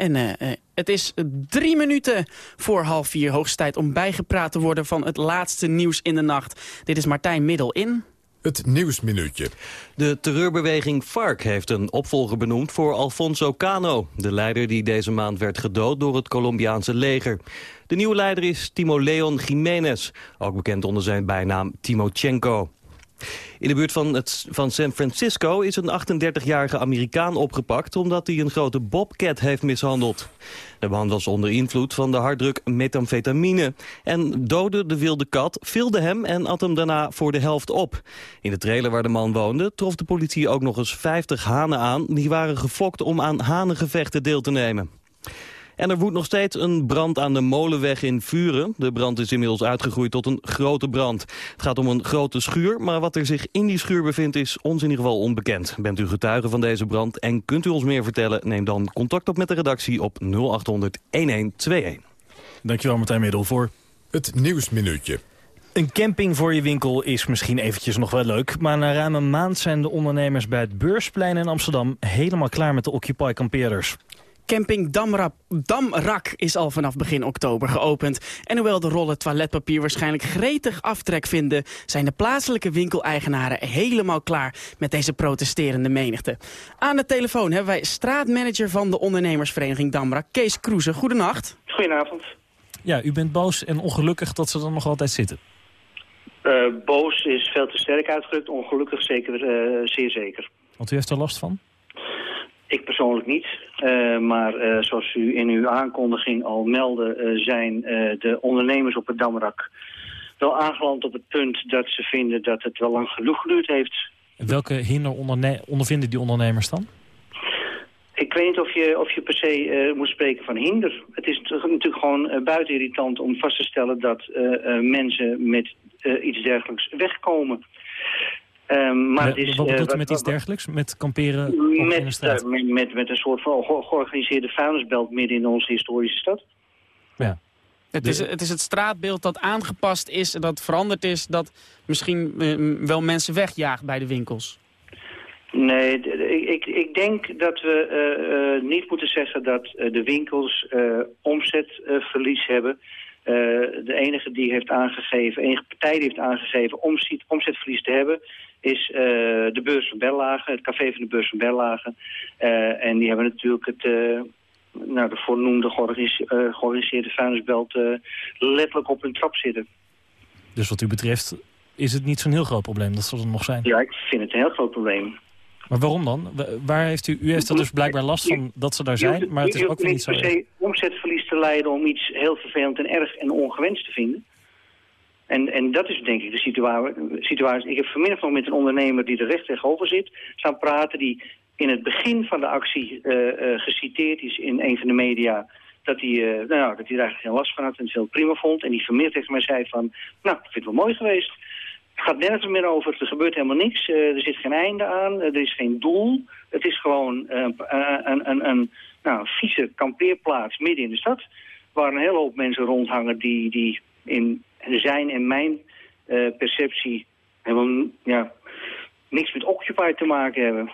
En eh, eh, het is drie minuten voor half vier. Hoogste tijd om bijgepraat te worden van het laatste nieuws in de nacht. Dit is Martijn Middel in... Het Nieuwsminuutje. De terreurbeweging FARC heeft een opvolger benoemd voor Alfonso Cano... de leider die deze maand werd gedood door het Colombiaanse leger. De nieuwe leider is Timo Leon Jiménez, ook bekend onder zijn bijnaam Timochenko. In de buurt van, het, van San Francisco is een 38-jarige Amerikaan opgepakt... omdat hij een grote bobcat heeft mishandeld. De man was onder invloed van de harddruk metamfetamine... en doodde de wilde kat, vilde hem en at hem daarna voor de helft op. In de trailer waar de man woonde trof de politie ook nog eens 50 hanen aan... die waren gefokt om aan hanengevechten deel te nemen. En er woedt nog steeds een brand aan de Molenweg in Vuren. De brand is inmiddels uitgegroeid tot een grote brand. Het gaat om een grote schuur, maar wat er zich in die schuur bevindt is ons in ieder geval onbekend. Bent u getuige van deze brand en kunt u ons meer vertellen? Neem dan contact op met de redactie op 0800 1121. Dankjewel Martijn Middel voor Het Nieuwsminuutje. Een camping voor je winkel is misschien eventjes nog wel leuk... maar na ruim een maand zijn de ondernemers bij het Beursplein in Amsterdam... helemaal klaar met de Occupy-kampeerders. Camping Damrak, Damrak is al vanaf begin oktober geopend. En hoewel de rollen toiletpapier waarschijnlijk gretig aftrek vinden... zijn de plaatselijke winkeleigenaren helemaal klaar met deze protesterende menigte. Aan de telefoon hebben wij straatmanager van de ondernemersvereniging Damrak, Kees Kroeze. Goedenacht. Goedenavond. Ja, u bent boos en ongelukkig dat ze er nog altijd zitten. Uh, boos is veel te sterk uitgedrukt, ongelukkig zeker, uh, zeer zeker. Want u heeft er last van? Ik persoonlijk niet, uh, maar uh, zoals u in uw aankondiging al meldde... Uh, zijn de ondernemers op het Damrak wel aangeland op het punt... dat ze vinden dat het wel lang genoeg geduurd heeft. Welke hinder ondervinden die ondernemers dan? Ik weet niet of je, of je per se moet spreken van hinder. Het is natuurlijk gewoon buiten irritant om vast te stellen... dat mensen met iets dergelijks wegkomen... Um, maar het is, wat bedoelt u met iets dergelijks? Met kamperen op met, de straat? Uh, met, met een soort van georganiseerde vuilnisbelt midden in onze historische stad. Ja. Het is, het is het straatbeeld dat aangepast is, dat veranderd is, dat misschien uh, wel mensen wegjaagt bij de winkels. Nee, ik, ik denk dat we uh, niet moeten zeggen dat de winkels omzetverlies hebben. De enige die heeft aangegeven, enige partij die heeft aangegeven omzet, omzetverlies te hebben, is de beurs van Berlage, het café van de beurs van Berlage. en die hebben natuurlijk het, nou, de voornoemde georganiseerde vuilnisbelt letterlijk op hun trap zitten. Dus wat u betreft is het niet zo'n heel groot probleem dat ze er nog zijn? Ja, ik vind het een heel groot probleem. Maar waarom dan? Waar heeft u, u heeft er dus blijkbaar last van dat ze daar zijn, maar het is ook niet zo... Je hoeft niet per se omzetverlies te leiden om iets heel vervelend en erg en ongewenst te vinden. En, en dat is denk ik de situatie. Ik heb vanmiddag nog met een ondernemer die er recht tegenover zit... staan praten die in het begin van de actie uh, uh, geciteerd is in een van de media... dat hij, uh, nou, dat hij er eigenlijk geen last van had en het heel prima vond. En die vanmiddag tegen mij zei van... nou, ik vind het wel mooi geweest. Het gaat nergens meer over. Er gebeurt helemaal niks. Uh, er zit geen einde aan. Uh, er is geen doel. Het is gewoon uh, een, een, een nou, vieze kampeerplaats midden in de stad. Waar een hele hoop mensen rondhangen die, die in zijn en mijn perceptie helemaal ja, niks met Occupy te maken hebben.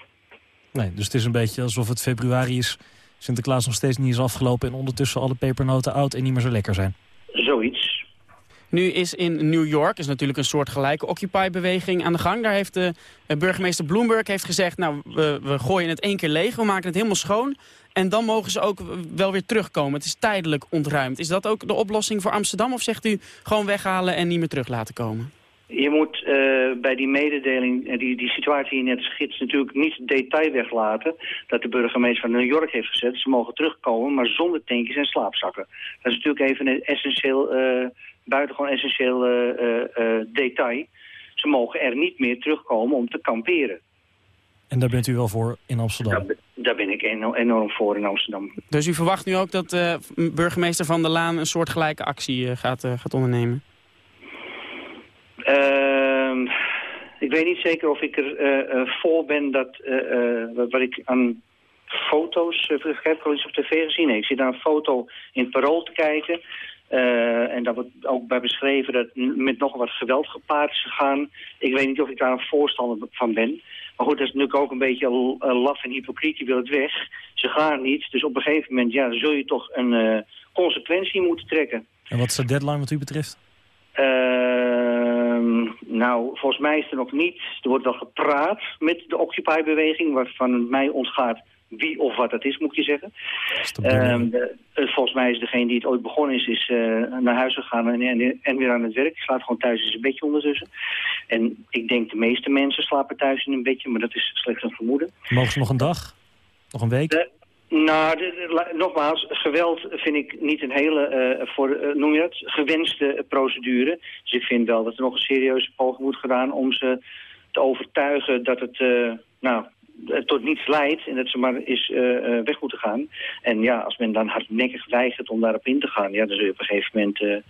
Nee, dus het is een beetje alsof het februari is... Sinterklaas nog steeds niet is afgelopen... en ondertussen alle pepernoten oud en niet meer zo lekker zijn. Zoiets. Nu is in New York is natuurlijk een soort gelijke Occupy-beweging aan de gang. Daar heeft de burgemeester Bloomberg heeft gezegd... nou, we, gooien het één keer leeg, we maken het helemaal schoon... en dan mogen ze ook wel weer terugkomen. Het is tijdelijk ontruimd. Is dat ook de oplossing voor Amsterdam? Of zegt u gewoon weghalen en niet meer terug laten komen? Je moet uh, bij die mededeling, die, die situatie je net schetst, natuurlijk niet detail weglaten dat de burgemeester van New York heeft gezet. Ze mogen terugkomen, maar zonder tankjes en slaapzakken. Dat is natuurlijk even een essentieel, buitengewoon essentieel uh, detail. Ze mogen er niet meer terugkomen om te kamperen. En daar bent u wel voor in Amsterdam? Daar, daar ben ik enorm voor in Amsterdam. Dus u verwacht nu ook dat burgemeester Van der Laan een soortgelijke actie gaat, gaat ondernemen? Uh, ik weet niet zeker of ik er uh, uh, voor ben dat uh, wat ik aan foto's... ik heb al iets op tv gezien. Nee, ik zit naar een foto in het parool te kijken. En daar wordt ook bij beschreven dat met nog wat geweld gepaard is gegaan. Ik weet niet of ik daar een voorstander van ben. Maar goed, dat is natuurlijk ook een beetje laf en hypocriet. Die wil het weg. Ze gaan niet. Dus op een gegeven moment ja, zul je toch een consequentie moeten trekken. En wat is de deadline wat u betreft? Ehm, nou, volgens mij is er nog niet. Er wordt wel gepraat met de Occupy-beweging, waarvan het mij ontgaat wie of wat dat is, moet je zeggen. Um, de, volgens mij is degene die het ooit begonnen is, is uh, naar huis gegaan en, en, en, weer aan het werk. Slaapt gewoon thuis in zijn bedje ondertussen. En ik denk de meeste mensen slapen thuis in een bedje, maar dat is slechts een vermoeden. Mogen ze nog een dag? Nog een week? De, nou, nogmaals, geweld vind ik niet een hele, uh, voor, uh, noem je het, gewenste procedure. Dus ik vind wel dat er nog een serieuze poging moet gedaan om ze te overtuigen dat het, nou, tot niets leidt en dat ze maar is weg moeten gaan. En ja, als men dan hardnekkig weigert om daarop in te gaan, ja, dan zul je op een gegeven moment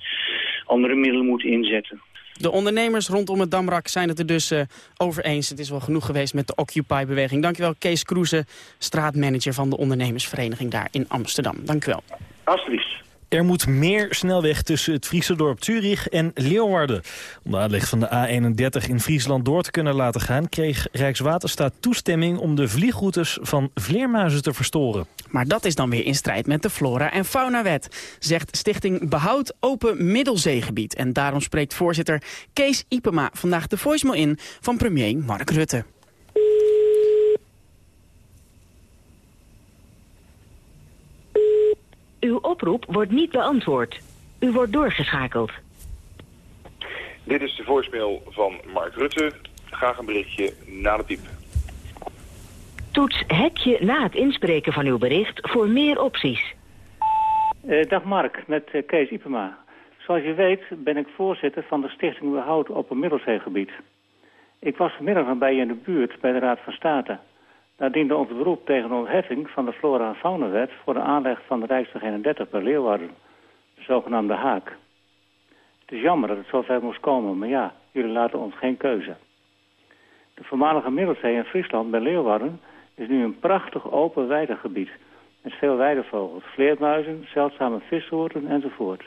andere middelen moeten inzetten. De ondernemers rondom het Damrak zijn het er dus uh, over eens. Het is wel genoeg geweest met de Occupy-beweging. Dankjewel Kees Kroeze, straatmanager van de ondernemersvereniging daar in Amsterdam. Dank u wel. Alsjeblieft. Er moet meer snelweg tussen het Friese dorp Zurich en Leeuwarden. Om de aanleg van de A31 in Friesland door te kunnen laten gaan... kreeg Rijkswaterstaat toestemming om de vliegroutes van vleermuizen te verstoren. Maar dat is dan weer in strijd met de Flora- en Faunawet, zegt Stichting Behoud Open Middelzeegebied. En daarom spreekt voorzitter Kees Ipema vandaag de voicemail in van premier Mark Rutte. Uw oproep wordt niet beantwoord. U wordt doorgeschakeld. Dit is de voicemail van Mark Rutte. Graag een berichtje na de piep. Toets hekje na het inspreken van uw bericht voor meer opties. Uh, dag Mark, met uh, Kees Ipema. Zoals je weet ben ik voorzitter van de Stichting Behoud op een Middelzeegebied. Ik was vanmiddag bij je in de buurt bij de Raad van State. Daar diende ons beroep tegen ontheffing van de Flora- en Faunawet... voor de aanleg van de Rijksweg 31 bij Leeuwarden, de zogenaamde Haak. Het is jammer dat het zo ver moest komen, maar ja, jullie laten ons geen keuze. De voormalige Middelzee in Friesland bij Leeuwarden is nu een prachtig open weidegebied... met veel weidevogels, vleermuizen, zeldzame vissoorten enzovoort.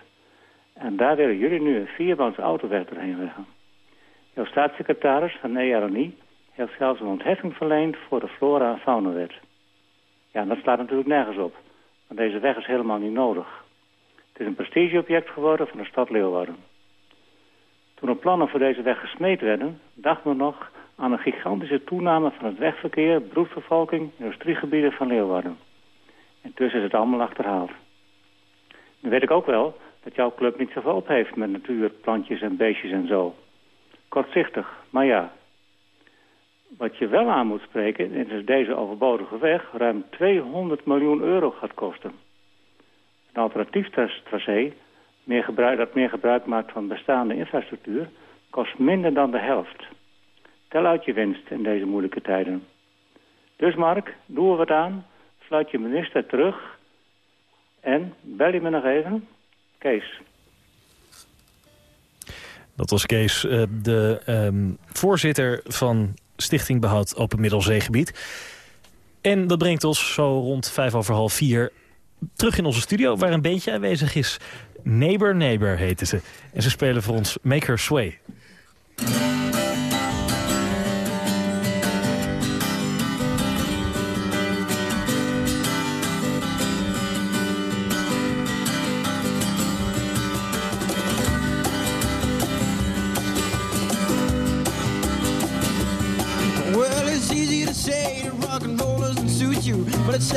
En daar willen jullie nu een vierbaans autoweg doorheen leggen. Jouw staatssecretaris van de Hebt zelfs een ontheffing verleend voor de Flora- en Faunawet. Ja, dat slaat natuurlijk nergens op. Want deze weg is helemaal niet nodig. Het is een prestigeobject geworden van de stad Leeuwarden. Toen er plannen voor deze weg gesmeed werden, dachten we nog aan een gigantische toename van het wegverkeer, broedvervolking, industriegebieden van Leeuwarden. Intussen is het allemaal achterhaald. Nu weet ik ook wel dat jouw club niet zoveel op heeft met natuur, plantjes en beestjes en zo. Kortzichtig, maar ja. Wat je wel aan moet spreken is dat deze overbodige weg ruim 200 miljoen euro gaat kosten. Een alternatief tracé, meer gebruik, dat meer gebruik maakt van bestaande infrastructuur, kost minder dan de helft. Tel uit je winst in deze moeilijke tijden. Dus Mark, doe er wat aan, sluit je minister terug en bel je me nog even. Kees. Dat was Kees, eh, de um, voorzitter van Stichting Behoud Open Middelzeegebied. En dat brengt ons zo rond vijf over half vier terug in onze studio... waar een beetje aanwezig is. Neighbor Neighbor heten ze. En ze spelen voor ons Make Her Sway.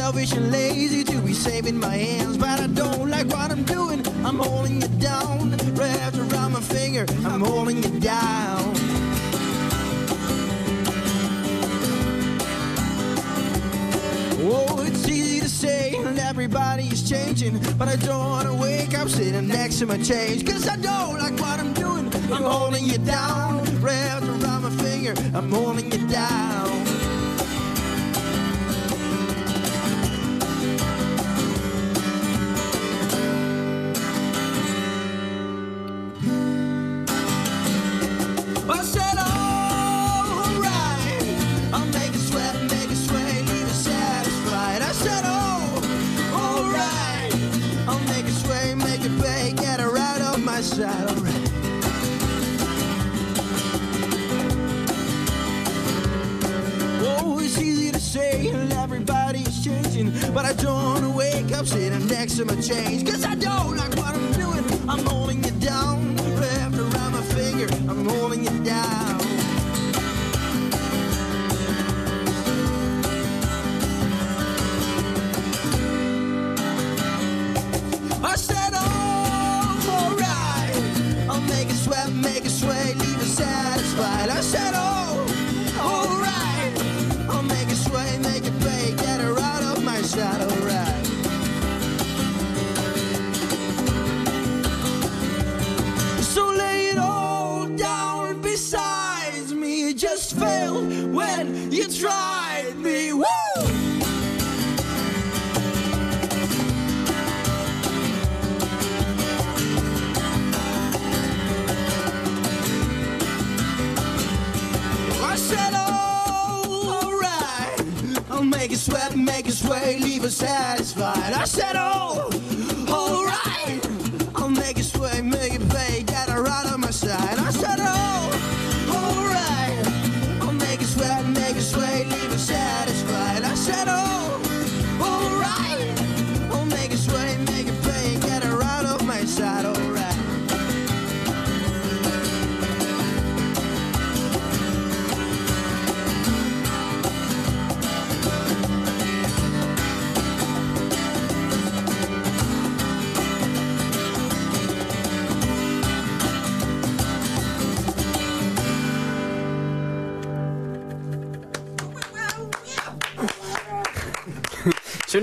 Selfish and lazy to be saving my hands. But I don't like what I'm doing. I'm holding you down. Wrapped around my finger, I'm holding you down. Oh, it's easy to say, and everybody's changing. But I don't wanna wake up sitting next to my change. Cause I don't like what I'm doing. I'm holding you down. Wrapped around my finger, I'm holding you down. Saying everybody's changing, but I don't wanna wake up sitting next to my change Cause I don't like what I'm doing. I'm holding you down. Wrapped around my finger I'm holding you down. I said, oh, alright I'll make it sweat, make it sway sway, leave her satisfied. I said, oh,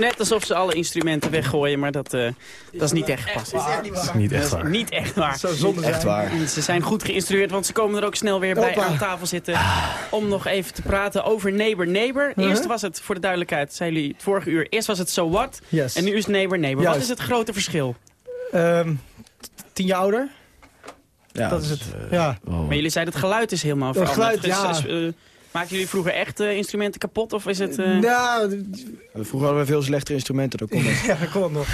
Net alsof ze alle instrumenten weggooien, maar dat, eh, dat is niet echt gepast. Dat is niet echt waar. Niet echt waar. Zou zonde. Echt waar. En ze zijn goed geïnstrueerd, want ze komen er ook snel weer bij aan tafel zitten... om nog even te praten over Neighbor Neighbor. Uh-huh. Eerst was het, voor de duidelijkheid, zeiden jullie het vorige uur... eerst was het So What Yes. en nu is het Neighbor Neighbor. Wat is het grote verschil? Ehm, tien jaar ouder. Ja, dat is dus, het. eh, ja. Maar jullie zeiden het geluid is helemaal Het veranderd. geluid, Dus, ja. eh, Maakten jullie vroeger echt eh, instrumenten kapot? Of is het... eh, Nou, Vroeger hadden we veel slechtere instrumenten, dat kon ja, dat kon nog.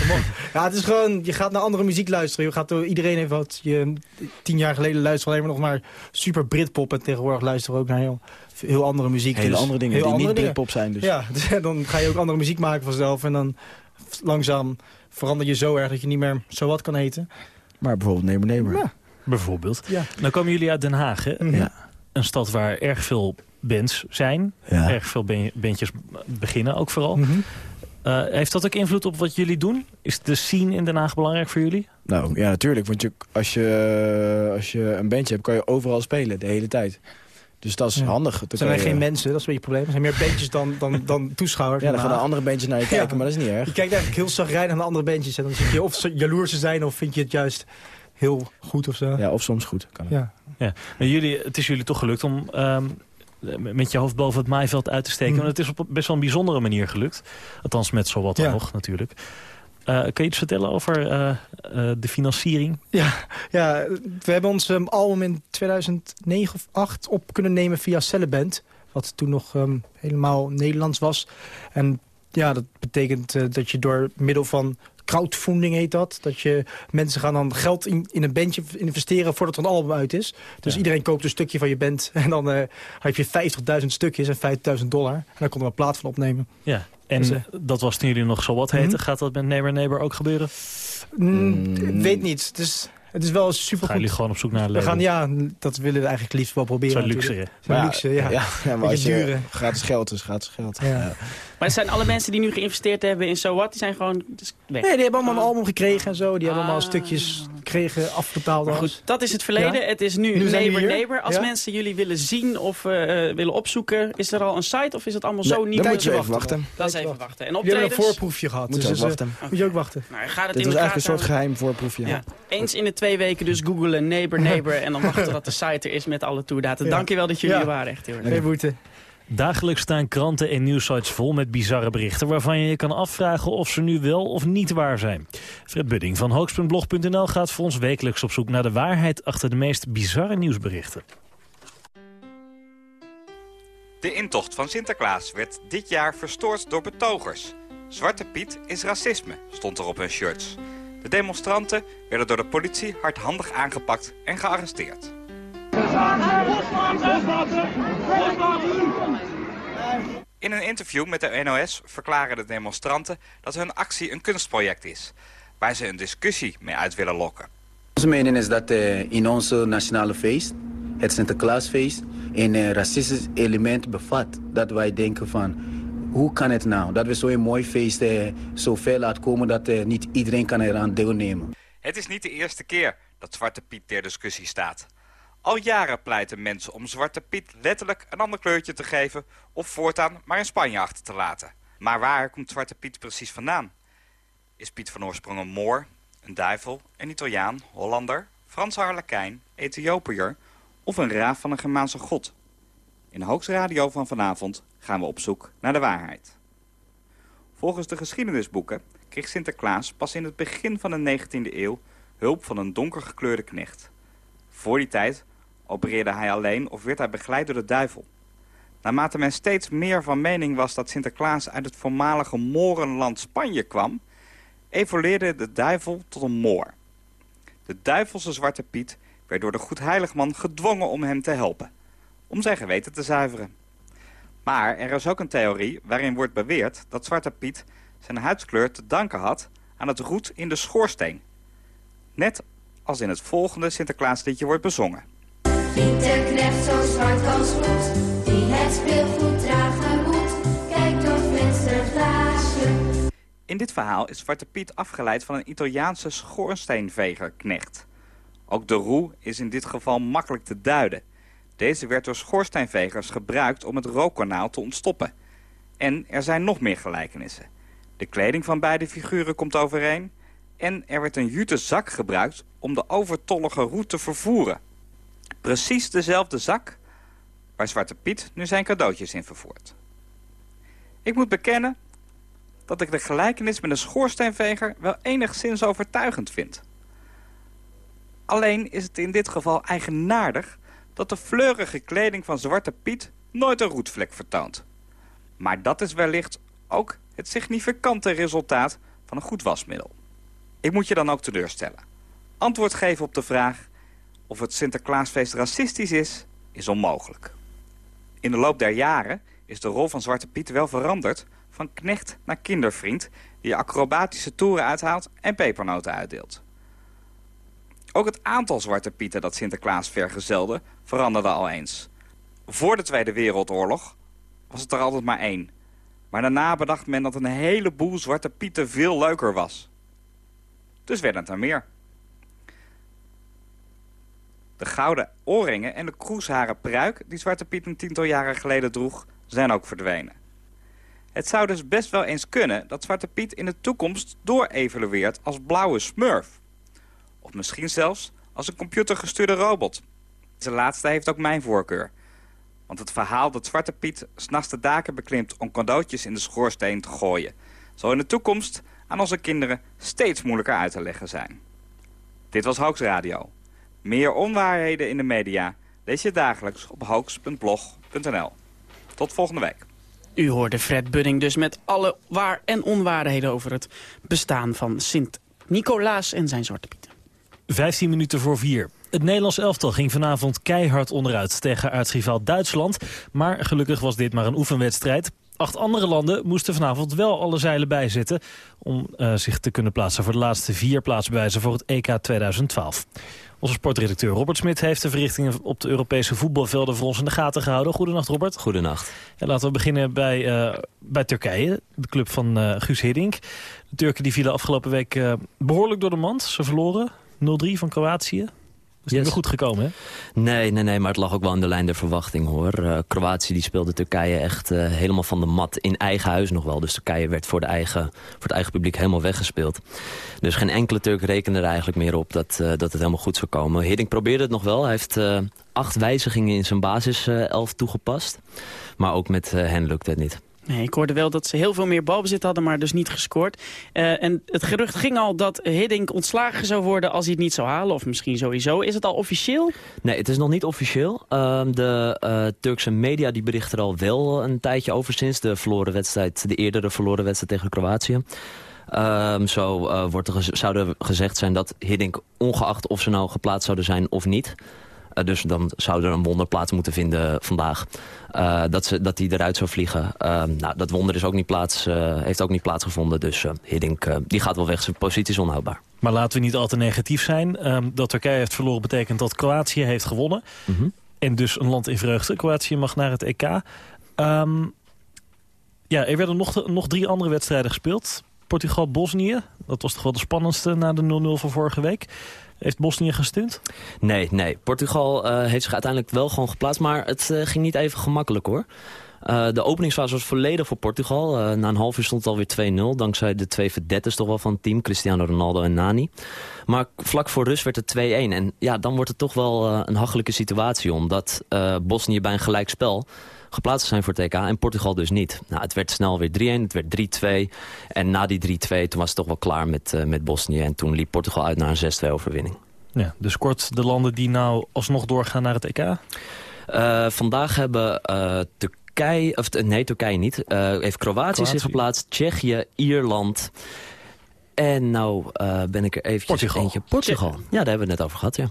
Ja, het is gewoon, je gaat naar andere muziek luisteren. Je gaat door, iedereen heeft wat je tien jaar geleden luisterde alleen maar nog maar super Britpop. En tegenwoordig luisteren we ook naar heel, heel andere muziek. Hele Dus andere dingen heel die andere niet dingen. Britpop zijn dus. Ja, dus dan ga je ook andere muziek maken vanzelf. En dan langzaam verander je zo erg dat je niet meer zo wat kan heten. Maar bijvoorbeeld Nemer Nemer. Ja. Bijvoorbeeld. Ja. Nou komen jullie uit Den Haag, hè? Ja. Een stad waar erg veel bands zijn. Ja. Erg veel ban- bandjes beginnen ook vooral. Mhm. Eh, heeft dat ook invloed op wat jullie doen? Is de scene in Den Haag belangrijk voor jullie? Nou, ja, natuurlijk. Want je, als, je, als je een bandje hebt, kan je overal spelen, de hele tijd. Dus dat is Ja. handig. Dan Er zijn er je- geen mensen, dat is een beetje het probleem. Er zijn meer bandjes dan, dan, dan toeschouwers. Ja, dan gaan de andere bandjes naar je kijken, Ja. maar dat is niet erg. Je kijkt eigenlijk heel zagrijnig naar de andere bandjes. En dan zit je of ze jaloers te zijn of vind je het juist heel goed of zo. Ja, of soms goed. Kan het. Ja. Ja. Maar jullie, het is jullie toch gelukt om ehm, met je hoofd boven het maaiveld uit te steken. Mhm. Want het is op best wel een bijzondere manier gelukt. Althans met zowat Ja. nog natuurlijk. Eh, kun je iets vertellen over eh, eh, de financiering? Ja, ja, we hebben ons ehm, album in 2009 of 8 op kunnen nemen via Celleband. Wat toen nog ehm, helemaal Nederlands was. En ja, dat betekent eh, dat je door middel van crowdfunding heet dat. Dat je mensen gaan dan geld in, in een bandje investeren voordat er een album uit is. Dus Ja. iedereen koopt een stukje van je band. En dan eh, heb je 50.000 stukjes en 50.000 dollar. En dan konden we een plaat van opnemen. Ja. En Dus, eh, dat was toen jullie nog zo wat heten. Mhm. Gaat dat met Neighbor Neighbor ook gebeuren? Mm, ik weet niet. Is, het is wel super Gaan jullie gewoon op zoek naar een We gaan, ja, dat willen we eigenlijk liefst wel proberen. Zo'n luxe, Maar luxe, ja. ja, ja, maar als je gratis geld is, gratis geld. Ja. Ja. Maar zijn alle mensen die nu geïnvesteerd hebben in So What, die zijn gewoon dus weg? Nee, die hebben allemaal een album gekregen en zo. Die hebben allemaal Ah. stukjes gekregen, afbetaald. Goed, dat is het verleden. Ja. Het is nu, Nu Neighbor. Neighbor. Als Ja. mensen jullie willen zien of eh, eh, willen opzoeken, is er al een site of is het allemaal zo Nee, niet? dan moet je te even wachten. Dat is even wachten. En Die hebben een optredens? voorproefje gehad. Moet je dus ook eh, wachten. Moet je ook wachten. Nou, gaat het Dit in was de eigenlijk een soort geheim voorproefje. Ja. Eens in de twee weken dus googelen Neighbor Neighbor en dan wachten tot de site er is met alle toerdata. Ja. Dankjewel dat jullie er waren, echt heel erg. Dagelijks staan kranten en nieuwsites vol met bizarre berichten... waarvan je je kan afvragen of ze nu wel of niet waar zijn. Fred Budding van hoax.blog.nl gaat voor ons wekelijks op zoek naar de waarheid... achter de meest bizarre nieuwsberichten. De intocht van Sinterklaas werd dit jaar verstoord door betogers. Zwarte Piet is racisme, stond er op hun shirts. De demonstranten werden door de politie hardhandig aangepakt en gearresteerd. In een interview met de NOS verklaren de demonstranten dat hun actie een kunstproject is, waar ze een discussie mee uit willen lokken. Onze mening is dat eh, in onze nationale feest, het Sinterklaasfeest, een eh, racistisch element bevat. Dat wij denken van, hoe kan het nou dat we zo'n mooi feest eh, zo ver laten komen dat niet iedereen kan eraan deelnemen. Het is niet de eerste keer dat Zwarte Piet ter discussie staat. Al jaren pleiten mensen om Zwarte Piet letterlijk een ander kleurtje te geven... of voortaan maar in Spanje achter te laten. Maar waar komt Zwarte Piet precies vandaan? Is Piet van oorsprong een Moor, een duivel, een Italiaan, Hollander... Franse harlekijn, Ethiopiër of een raaf van een Germaanse god? In de Radio van vanavond gaan we op zoek naar de waarheid. Volgens de geschiedenisboeken kreeg Sinterklaas pas in het begin van de 19e eeuw hulp van een donkergekleurde knecht. Voor die tijd opereerde hij alleen of werd hij begeleid door de duivel. Naarmate men steeds meer van mening was dat Sinterklaas uit het voormalige Morenland Spanje kwam, evolueerde de duivel tot een Moor. De duivelse Zwarte Piet werd door de Goedheiligman gedwongen om hem te helpen, om zijn geweten te zuiveren. Maar er is ook een theorie waarin wordt beweerd dat Zwarte Piet zijn huidskleur te danken had aan het roet in de schoorsteen. Net als in het volgende Sinterklaasliedje wordt bezongen. De knecht zo zwart als die het speelgoed dragen moet. Kijk door. In dit verhaal is Zwarte Piet afgeleid van een Italiaanse schoorsteenvegerknecht. Ook de roe is in dit geval makkelijk te duiden. Deze werd door schoorsteenvegers gebruikt om het rookkanaal te ontstoppen. En er zijn nog meer gelijkenissen. De kleding van beide figuren komt overeen... en er werd een jute zak gebruikt om de overtollige roe te vervoeren. Precies dezelfde zak waar Zwarte Piet nu zijn cadeautjes in vervoert. Ik moet bekennen dat ik de gelijkenis met een schoorsteenveger wel enigszins overtuigend vind. Alleen is het in dit geval eigenaardig dat de fleurige kleding van Zwarte Piet nooit een roetvlek vertoont. Maar dat is wellicht ook het significante resultaat van een goed wasmiddel. Ik moet je dan ook teleurstellen. Antwoord geven op de vraag of het Sinterklaasfeest racistisch is, is onmogelijk. In de loop der jaren is de rol van Zwarte Piet wel veranderd van knecht naar kindervriend... die acrobatische toeren uithaalt en pepernoten uitdeelt. Ook het aantal Zwarte Pieten dat Sinterklaas vergezelde veranderde al eens. Voor de Tweede Wereldoorlog was het er altijd maar één. Maar daarna bedacht men dat een heleboel Zwarte Pieten veel leuker was. Dus werden het er meer. De gouden oorringen en de kroesharen pruik die Zwarte Piet een tiental jaren geleden droeg, zijn ook verdwenen. Het zou dus best wel eens kunnen dat Zwarte Piet in de toekomst doorevalueert als blauwe smurf. Of misschien zelfs als een computergestuurde robot. Deze laatste heeft ook mijn voorkeur. Want het verhaal dat Zwarte Piet s'nachts de daken beklimt om cadeautjes in de schoorsteen te gooien... zal in de toekomst aan onze kinderen steeds moeilijker uit te leggen zijn. Dit was Hoax Radio. Meer onwaarheden in de media lees je dagelijks op hoax.blog.nl. Tot volgende week. U hoorde Fred Budding dus met alle waar- en onwaarheden over het bestaan van Sint-Nicolaas en zijn Zwarte Pieten. 15 minuten voor vier. Het Nederlands elftal ging vanavond keihard onderuit tegen aartsrivaal Duitsland. Maar gelukkig was dit maar een oefenwedstrijd. Acht andere landen moesten vanavond wel alle zeilen bijzetten... om eh, zich te kunnen plaatsen voor de laatste vier plaatsbewijzen voor het EK 2012. Onze sportredacteur Robert Smit heeft de verrichtingen op de Europese voetbalvelden voor ons in de gaten gehouden. Goedenacht Robert. Goedenacht. En laten we beginnen bij, eh, bij Turkije, de club van eh, Guus Hiddink. De Turken die vielen afgelopen week eh, behoorlijk door de mand. Ze verloren 0-3 van Kroatië. Is niet Yes. meer goed gekomen, hè? Nee, nee, nee, maar het lag ook wel in de lijn der verwachting, hoor. Eh, Kroatië die speelde Turkije echt eh, helemaal van de mat. In eigen huis nog wel. Dus Turkije werd voor, de eigen, voor het eigen publiek helemaal weggespeeld. Dus geen enkele Turk rekende er eigenlijk meer op dat, eh, dat het helemaal goed zou komen. Hiddink probeerde het nog wel. Hij heeft acht wijzigingen in zijn basiself toegepast. Maar ook met hen lukte het niet. Nee, ik hoorde wel dat ze heel veel meer balbezit hadden, maar dus niet gescoord. Eh, en het gerucht ging al dat Hiddink ontslagen zou worden als hij het niet zou halen. Of misschien sowieso. Is het al officieel? Nee, het is nog niet officieel. Ehm, de eh, Turkse media die berichten er al wel een tijdje over sinds de verloren wedstrijd, de eerdere verloren wedstrijd tegen Kroatië. Ehm, zo eh, wordt er gez- zou er gezegd zijn dat Hiddink, ongeacht of ze nou geplaatst zouden zijn of niet... eh, dus dan zou er een wonder plaats moeten vinden vandaag. eh, dat, ze, dat die eruit zou vliegen. Ehm, nou, dat wonder is ook niet plaats, eh, heeft ook niet plaatsgevonden. Dus eh, Hiddink eh, die gaat wel weg. Zijn positie is onhoudbaar. Maar laten we niet al te negatief zijn. Ehm, dat Turkije heeft verloren betekent dat Kroatië heeft gewonnen. Mhm. En dus een land in vreugde. Kroatië mag naar het EK. Ehm, ja, er werden nog, nog drie andere wedstrijden gespeeld. Portugal-Bosnië. Dat was toch wel de spannendste na de 0-0 van vorige week. Heeft Bosnië gestunt? Nee, nee. Portugal eh, heeft zich uiteindelijk wel gewoon geplaatst, maar het eh, ging niet even gemakkelijk hoor. Eh, de openingsfase was volledig voor Portugal. Na een half uur stond het alweer 2-0, dankzij de twee verdetters toch wel van het team, Cristiano Ronaldo en Nani. Maar vlak voor rust werd het 2-1 en ja, dan wordt het toch wel een hachelijke situatie, omdat Bosnië bij een gelijkspel geplaatst zijn voor het EK en Portugal dus niet. Nou, het werd snel weer 3-1, het werd 3-2 en na die 3-2 toen was het toch wel klaar met, eh, met Bosnië en toen liep Portugal uit naar een 6-2 overwinning. Ja, dus kort de landen die nou alsnog doorgaan naar het EK. Eh, vandaag hebben eh, Turkije, of nee Turkije niet, heeft Kroatië, zich geplaatst, Tsjechië, Ierland en nou ben ik er eventjes Portugal. eentje. Portugal, ja daar hebben we het net over gehad, ja.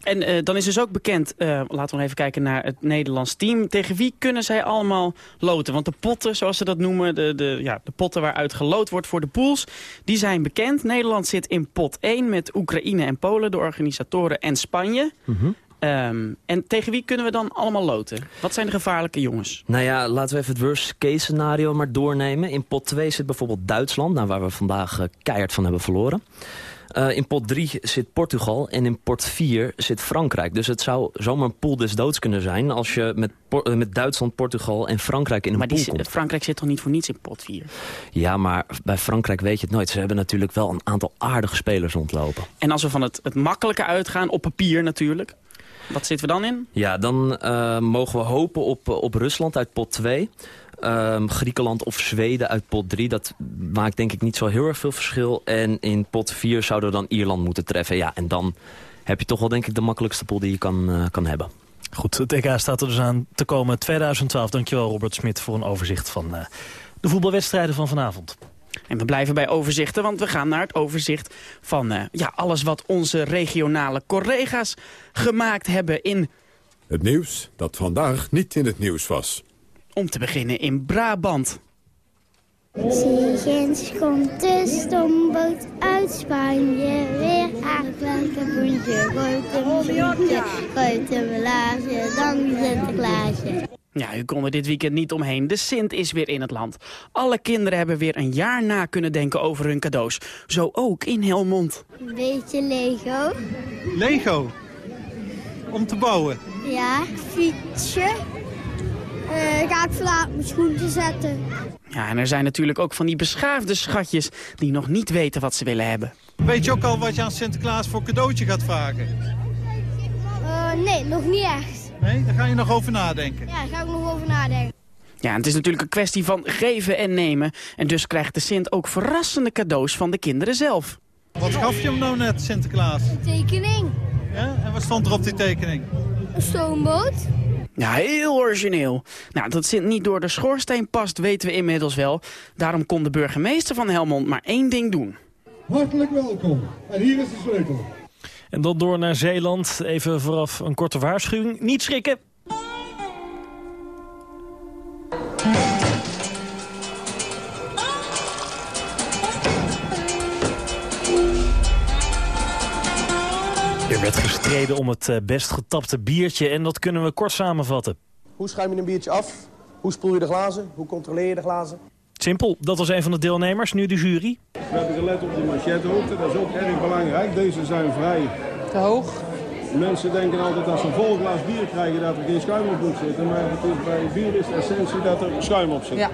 En eh, dan is dus ook bekend, eh, laten we nog even kijken naar het Nederlands team. Tegen wie kunnen zij allemaal loten? Want de potten, zoals ze dat noemen, de, de, ja, de potten waaruit geloot wordt voor de pools, die zijn bekend. Nederland zit in pot 1 met Oekraïne en Polen, de organisatoren, en Spanje. Ehm, en tegen wie kunnen we dan allemaal loten? Wat zijn de gevaarlijke jongens? Nou ja, laten we even het worst case scenario maar doornemen. In pot 2 zit bijvoorbeeld Duitsland, nou, waar we vandaag eh, keihard van hebben verloren. Eh, in pot 3 zit Portugal en in pot 4 zit Frankrijk. Dus het zou zomaar een pool des doods kunnen zijn... als je met, eh, met Duitsland, Portugal en Frankrijk in een Maar pool die, komt. Frankrijk zit toch niet voor niets in pot 4? Ja, maar bij Frankrijk weet je het nooit. Ze hebben natuurlijk wel een aantal aardige spelers rondlopen. En als we van het, het makkelijke uitgaan, op papier natuurlijk. Wat zitten we dan in? Ja, dan eh, mogen we hopen op, eh, op Rusland uit pot 2. Ehm, Griekenland of Zweden uit pot 3. Dat maakt denk ik niet zo heel erg veel verschil. En in pot 4 zouden we dan Ierland moeten treffen. Ja, en dan heb je toch wel denk ik de makkelijkste pool die je kan, eh, kan hebben. Goed, het EK staat er dus aan te komen 2012. Dankjewel Robert Smit voor een overzicht van uh, de voetbalwedstrijden van vanavond. En we blijven bij overzichten, want we gaan naar het overzicht van uh, ja, alles wat onze regionale collega's gemaakt hebben in... Het nieuws dat vandaag niet in het nieuws was. Om te beginnen in Brabant. Zigens komt de stomboot uit Spanje weer aan welke boentje. Gooit hem boentje, gooit hem laagje, dan Sinterklaasje. Ja, u kon er dit weekend niet omheen. De Sint is weer in het land. Alle kinderen hebben weer een jaar na kunnen denken over hun cadeaus. Zo ook in Helmond. Een beetje Lego. Lego? Om te bouwen? Ja, fietsje. Uh, ga ik vandaag mijn schoenen zetten. Ja, en er zijn natuurlijk ook van die beschaafde schatjes die nog niet weten wat ze willen hebben. Weet je ook al wat je aan Sinterklaas voor cadeautje gaat vragen? Uh, nee, nog niet echt. Nee, daar ga je nog over nadenken? Ja, daar ga ik nog over nadenken. Ja, het is natuurlijk een kwestie van geven en nemen. En dus krijgt de Sint ook verrassende cadeaus van de kinderen zelf. Wat gaf je hem nou net, Sinterklaas? Een tekening. Ja? En wat stond er op die tekening? Een stoomboot. Ja, heel origineel. Nou, dat Sint niet door de schoorsteen past, weten we inmiddels wel. Daarom kon de burgemeester van Helmond maar één ding doen. Hartelijk welkom. En hier is de sleutel. En dan door naar Zeeland. Even vooraf een korte waarschuwing. Niet schrikken. Er werd gestreden om het eh, best getapte biertje en dat kunnen we kort samenvatten. Hoe schuim je een biertje af? Hoe spoel je de glazen? Hoe controleer je de glazen? Simpel, dat was een van de deelnemers, nu de jury. We hebben gelet op de machettehoogte, dat is ook erg belangrijk. Deze zijn vrij te hoog. Mensen denken altijd als ze een vol glas bier krijgen dat er geen schuim op moet zitten. Maar het is, bij bier is de essentie dat er schuim op zit. Ja,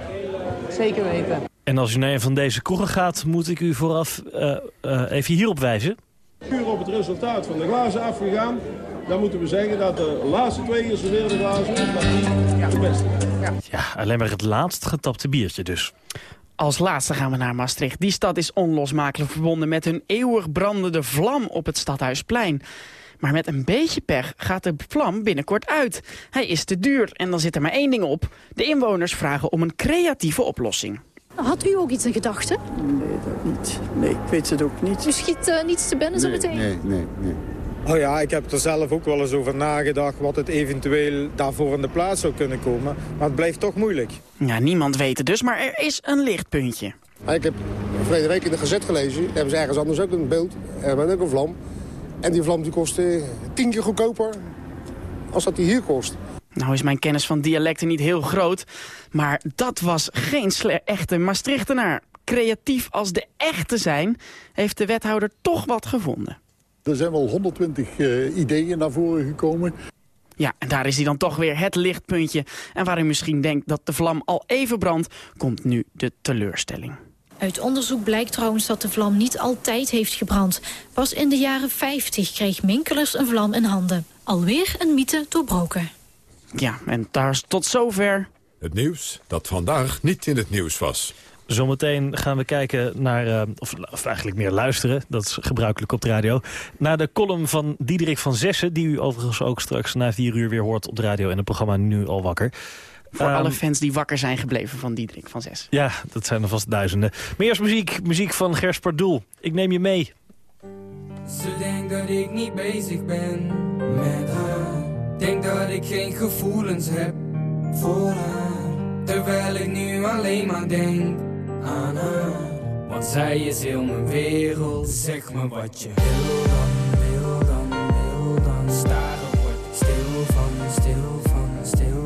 zeker weten. En als u naar een van deze kroegen gaat, moet ik u vooraf uh, uh, even hierop wijzen. Puur op het resultaat van de glazen afgegaan, dan moeten we zeggen dat de laatste twee geserveerde glazen ja. de beste ja. ja, alleen maar het laatst getapte biertje dus. Als laatste gaan we naar Maastricht. Die stad is onlosmakelijk verbonden met hun eeuwig brandende vlam op het Stadhuisplein. Maar met een beetje pech gaat de vlam binnenkort uit. Hij is te duur en dan zit er maar één ding op. De inwoners vragen om een creatieve oplossing. Had u ook iets in gedachten? Nee, dat niet. Nee, ik weet het ook niet. U schiet uh, niets te binnen zo meteen? Nee, nee, nee. Oh ja, ik heb er zelf ook wel eens over nagedacht... wat het eventueel daarvoor in de plaats zou kunnen komen. Maar het blijft toch moeilijk. Ja, niemand weet het dus, maar er is een lichtpuntje. Ik heb verleden week in de Gazet gelezen. Daar hebben ze ergens anders ook een beeld. Er met ook een vlam. En die vlam die kost tien keer goedkoper als dat die hier kost. Nou is mijn kennis van dialecten niet heel groot, maar dat was geen echte Maastrichtenaar. Creatief als de echte zijn, heeft de wethouder toch wat gevonden. Er zijn wel 120 uh, ideeën naar voren gekomen. Ja, en daar is hij dan toch weer het lichtpuntje. En waar u misschien denkt dat de vlam al even brandt, komt nu de teleurstelling. Uit onderzoek blijkt trouwens dat de vlam niet altijd heeft gebrand. Pas in de jaren 50 kreeg Minkelers een vlam in handen. Alweer een mythe doorbroken. Ja, en daar is tot zover... Het nieuws dat vandaag niet in het nieuws was. Zometeen gaan we kijken naar, uh, of, of, eigenlijk meer luisteren, dat is gebruikelijk op de radio, naar de column van Diederik van Zessen, die u overigens ook straks na vier uur weer hoort op de radio en het programma Nu Al Wakker. Voor um, alle fans die wakker zijn gebleven van Diederik van Zes. Ja, dat zijn er vast duizenden. Maar eerst muziek, muziek van Gers Pardoel. Ik neem je mee. Ze denkt dat ik niet bezig ben met haar. Denk dat ik geen gevoelens heb voor haar. Terwijl ik nu alleen maar denk haar. Want zij is heel mijn wereld. Zeg me wat je wil dan, wil dan, wil dan. Staren word ik stil van, stil van, stil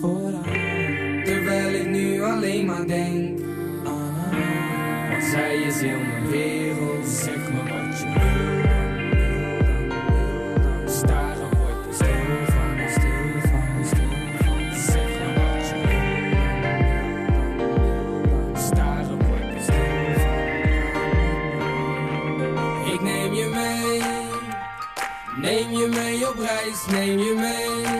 voor haar Terwijl ik nu alleen maar denk aan Want zij is heel mijn wereld. Zeg me wat je wil dan, wil dan, Staren wordt stil van, stil van, stil Zeg me wat je wil dan, Staren wordt er stil van Ik neem je mee. Neem je mee op reis, neem je mee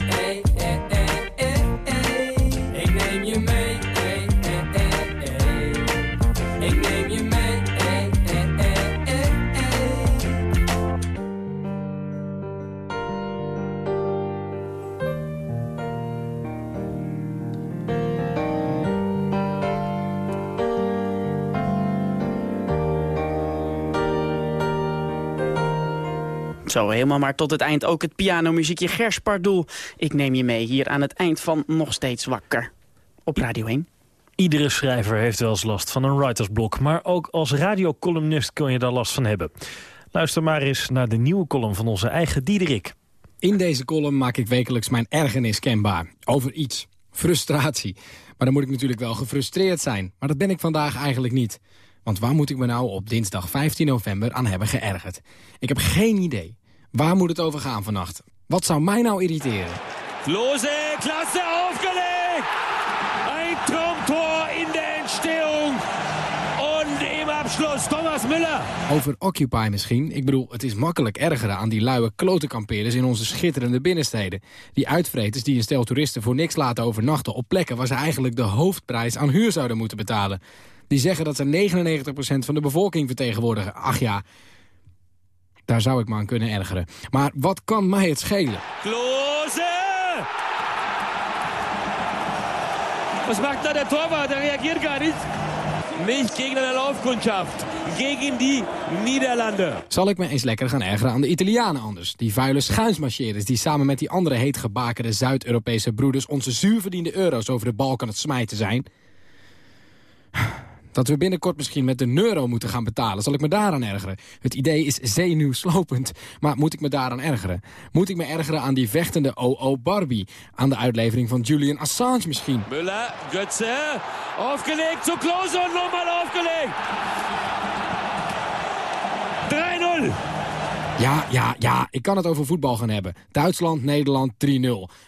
Zo, helemaal maar tot het eind ook het pianomuziekje Gers Pardoel. Ik neem je mee hier aan het eind van Nog Steeds Wakker. Op Radio 1. Iedere schrijver heeft wel eens last van een writersblok. Maar ook als radiocolumnist kun je daar last van hebben. Luister maar eens naar de nieuwe column van onze eigen Diederik. In deze column maak ik wekelijks mijn ergernis kenbaar. Over iets. Frustratie. Maar dan moet ik natuurlijk wel gefrustreerd zijn. Maar dat ben ik vandaag eigenlijk niet. Want waar moet ik me nou op dinsdag 15 november aan hebben geërgerd? Ik heb geen idee. Waar moet het over gaan vannacht? Wat zou mij nou irriteren? Klose, klasse aufgelegt! Ein Traumtor in der Entstehung. Und im Abschluss Thomas Müller. Over Occupy misschien. Ik bedoel, het is makkelijk ergeren aan die luie klotenkampeerders in onze schitterende binnensteden. Die uitvreters die een stel toeristen voor niks laten overnachten op plekken waar ze eigenlijk de hoofdprijs aan huur zouden moeten betalen. Die zeggen dat ze 99% van de bevolking vertegenwoordigen. Ach ja, daar zou ik me aan kunnen ergeren. Maar wat kan mij het schelen? Klose! Was macht da der Torwart? Der reagiert gar nicht. Nicht gegen eine Laufkundschaft. Gegen die Niederlande. Zal ik me eens lekker gaan ergeren aan de Italianen anders? Die vuile schuinsmarcheerders die samen met die andere heetgebakerde Zuid-Europese broeders... onze zuurverdiende euro's over de balk aan het smijten zijn? Dat we binnenkort misschien met de euro moeten gaan betalen. Zal ik me daaraan ergeren? Het idee is zenuwslopend. Maar moet ik me daaraan ergeren? Moet ik me ergeren aan die vechtende OO Barbie? Aan de uitlevering van Julian Assange misschien? Müller, Götze, aufgelegt zu Klose und nochmal aufgelegt. Ja, ja, ja, ik kan het over voetbal gaan hebben. Duitsland, Nederland 3-0.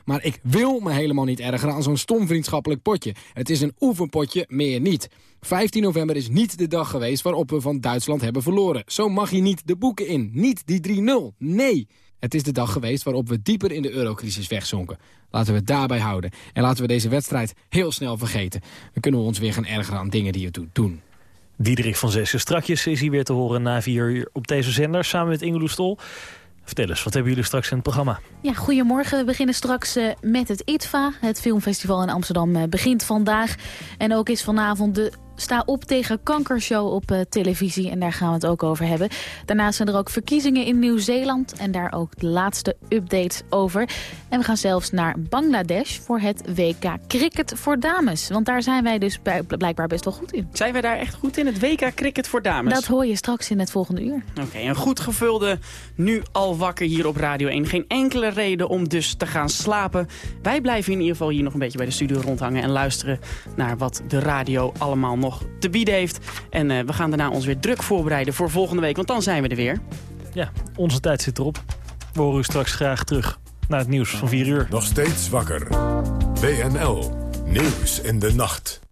Maar ik wil me helemaal niet ergeren aan zo'n stom vriendschappelijk potje. Het is een oefenpotje, meer niet. 15 november is niet de dag geweest waarop we van Duitsland hebben verloren. Zo mag je niet de boeken in. Niet die 3-0. Nee. Het is de dag geweest waarop we dieper in de eurocrisis wegzonken. Laten we het daarbij houden. En laten we deze wedstrijd heel snel vergeten. Dan kunnen we ons weer gaan ergeren aan dingen die het doen. Diederik van Zessen. Strakjes is hij weer te horen na vier uur op deze zender... samen met Ingeloe Stol. Vertel eens, wat hebben jullie straks in het programma? Ja, goedemorgen. We beginnen straks uh, met het ITVA. Het filmfestival in Amsterdam uh, begint vandaag. En ook is vanavond de Sta op tegen kankershow op uh, televisie en daar gaan we het ook over hebben. Daarnaast zijn er ook verkiezingen in Nieuw-Zeeland en daar ook de laatste updates over. En we gaan zelfs naar Bangladesh voor het WK Cricket voor Dames. Want daar zijn wij dus blijkbaar best wel goed in. Zijn wij daar echt goed in, het WK Cricket voor Dames? Dat hoor je straks in het volgende uur. Oké, een goed gevulde nu al wakker hier op Radio 1. Geen enkele reden om dus te gaan slapen. Wij blijven in ieder geval hier nog een beetje bij de studio rondhangen... en luisteren naar wat de radio allemaal nog te bieden heeft. En uh, we gaan daarna ons weer druk voorbereiden voor volgende week, want dan zijn we er weer. Ja, onze tijd zit erop. We horen u straks graag terug naar het nieuws van 4 uur. Nog steeds wakker. WNL. Nieuws in de nacht.